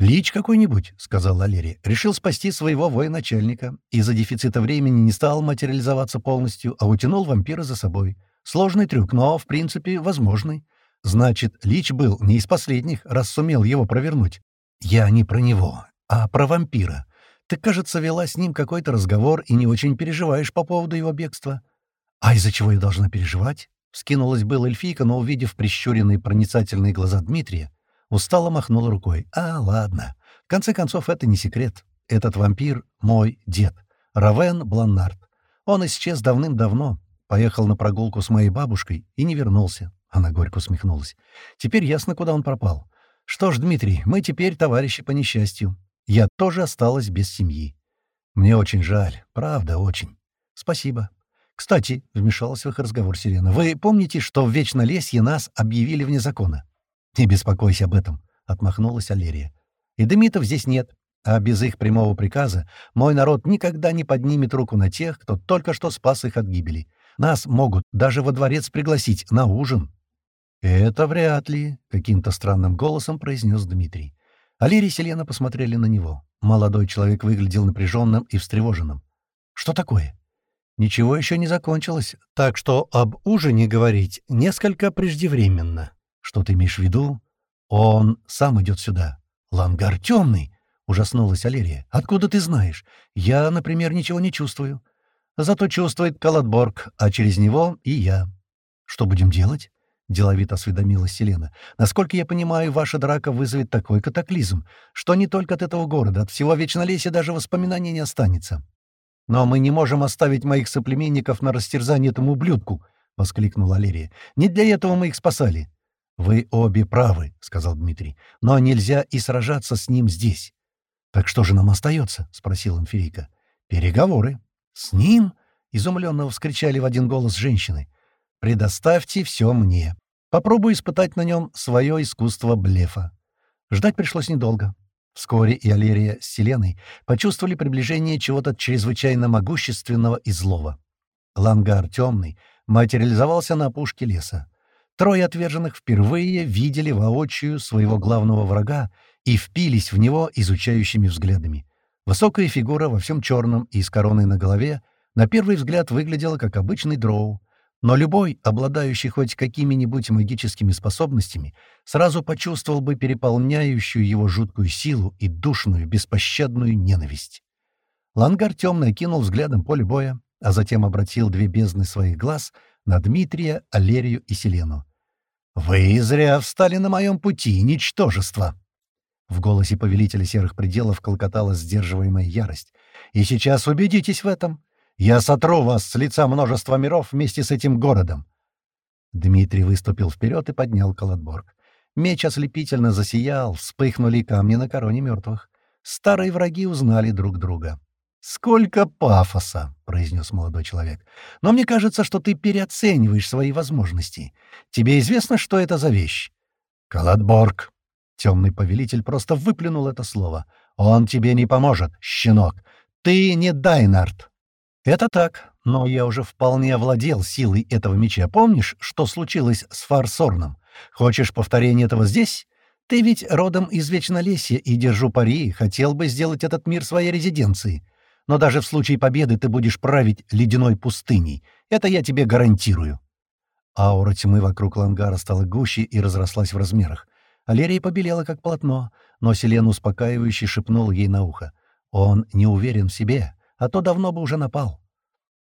«Лич какой-нибудь», — сказал Валерий, — решил спасти своего военачальника. Из-за дефицита времени не стал материализоваться полностью, а утянул вампира за собой. Сложный трюк, но, в принципе, возможный. Значит, Лич был не из последних, раз сумел его провернуть. Я не про него, а про вампира. Ты, кажется, вела с ним какой-то разговор и не очень переживаешь по поводу его бегства. А из-за чего я должна переживать? Скинулась была эльфийка, но, увидев прищуренные проницательные глаза Дмитрия, Устало махнул рукой. «А, ладно. В конце концов, это не секрет. Этот вампир — мой дед. Равен Бланнард. Он исчез давным-давно. Поехал на прогулку с моей бабушкой и не вернулся». Она горько усмехнулась. «Теперь ясно, куда он пропал. Что ж, Дмитрий, мы теперь товарищи по несчастью. Я тоже осталась без семьи. Мне очень жаль. Правда, очень. Спасибо. Кстати, — вмешалась в их разговор Сирена, — вы помните, что в Вечнолесье нас объявили вне закона? «Не беспокойся об этом», — отмахнулась Алерия. «И демитов здесь нет, а без их прямого приказа мой народ никогда не поднимет руку на тех, кто только что спас их от гибели. Нас могут даже во дворец пригласить на ужин». «Это вряд ли», — каким-то странным голосом произнес Дмитрий. Алерия и Селена посмотрели на него. Молодой человек выглядел напряженным и встревоженным. «Что такое?» «Ничего еще не закончилось, так что об ужине говорить несколько преждевременно». «Что ты имеешь в виду?» «Он сам идет сюда». «Лангар темный!» — ужаснулась Алерия. «Откуда ты знаешь? Я, например, ничего не чувствую. Зато чувствует Калатборг, а через него и я». «Что будем делать?» — деловито осведомилась Селена. «Насколько я понимаю, ваша драка вызовет такой катаклизм, что не только от этого города, от всего Вечнолесья даже воспоминаний не останется. Но мы не можем оставить моих соплеменников на растерзание этому ублюдку!» — воскликнула Алерия. «Не для этого мы их спасали. «Вы обе правы», — сказал Дмитрий, — «но нельзя и сражаться с ним здесь». «Так что же нам остается?» — спросил Инферийка. «Переговоры». «С ним?» — изумленно вскричали в один голос женщины. «Предоставьте все мне. Попробую испытать на нем свое искусство блефа». Ждать пришлось недолго. Вскоре и Алерия с Селеной почувствовали приближение чего-то чрезвычайно могущественного и злого. Лангар темный материализовался на опушке леса. Трое отверженных впервые видели воочию своего главного врага и впились в него изучающими взглядами. Высокая фигура во всем черном и с короной на голове на первый взгляд выглядела как обычный дроу, но любой, обладающий хоть какими-нибудь магическими способностями, сразу почувствовал бы переполняющую его жуткую силу и душную, беспощадную ненависть. Лангар темно кинул взглядом поле боя, а затем обратил две бездны своих глаз на Дмитрия, Алерию и Селену. «Вы зря встали на моем пути, ничтожество!» В голосе повелителя серых пределов колкотала сдерживаемая ярость. «И сейчас убедитесь в этом. Я сотру вас с лица множества миров вместе с этим городом!» Дмитрий выступил вперед и поднял колотборг. Меч ослепительно засиял, вспыхнули камни на короне мертвых. Старые враги узнали друг друга. «Сколько пафоса!» — произнес молодой человек. «Но мне кажется, что ты переоцениваешь свои возможности. Тебе известно, что это за вещь?» «Калатборг!» Темный повелитель просто выплюнул это слово. «Он тебе не поможет, щенок! Ты не Дайнард!» «Это так, но я уже вполне овладел силой этого меча. Помнишь, что случилось с Фарсорном? Хочешь повторение этого здесь? Ты ведь родом из Вечнолесья и, держу пари, хотел бы сделать этот мир своей резиденцией но даже в случае победы ты будешь править ледяной пустыней. Это я тебе гарантирую». Аура тьмы вокруг Лангара стала гуще и разрослась в размерах. Алерия побелела, как полотно, но Селен успокаивающе шепнул ей на ухо. «Он не уверен в себе, а то давно бы уже напал».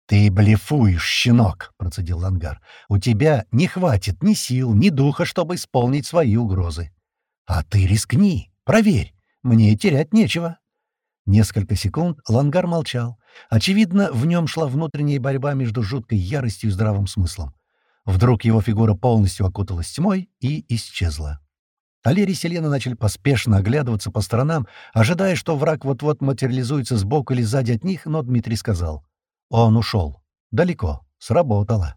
«Ты блефуешь, щенок!» — процедил Лангар. «У тебя не хватит ни сил, ни духа, чтобы исполнить свои угрозы». «А ты рискни, проверь, мне терять нечего». Несколько секунд Лангар молчал. Очевидно, в нем шла внутренняя борьба между жуткой яростью и здравым смыслом. Вдруг его фигура полностью окуталась тьмой и исчезла. Алери и Селена начали поспешно оглядываться по сторонам, ожидая, что враг вот-вот материализуется сбоку или сзади от них, но Дмитрий сказал. Он ушел. Далеко. Сработало.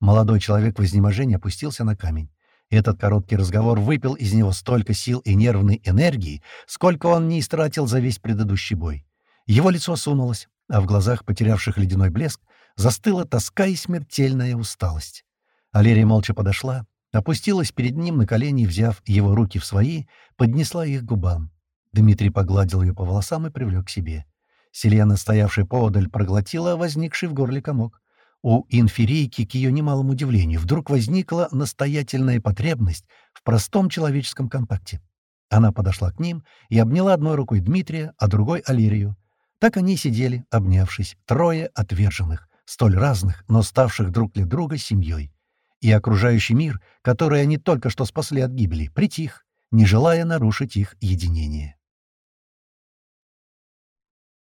Молодой человек в изнеможении опустился на камень. Этот короткий разговор выпил из него столько сил и нервной энергии, сколько он не истратил за весь предыдущий бой. Его лицо сунулось, а в глазах, потерявших ледяной блеск, застыла тоска и смертельная усталость. Алерия молча подошла, опустилась перед ним на колени, взяв его руки в свои, поднесла их к губам. Дмитрий погладил ее по волосам и привлек к себе. Селена, стоявшая поодаль, проглотила возникший в горле комок. У инферийки, к ее немалому удивлению, вдруг возникла настоятельная потребность в простом человеческом контакте. Она подошла к ним и обняла одной рукой Дмитрия, а другой — Алирию. Так они сидели, обнявшись, трое отверженных, столь разных, но ставших друг для друга семьей. И окружающий мир, который они только что спасли от гибели, притих, не желая нарушить их единение.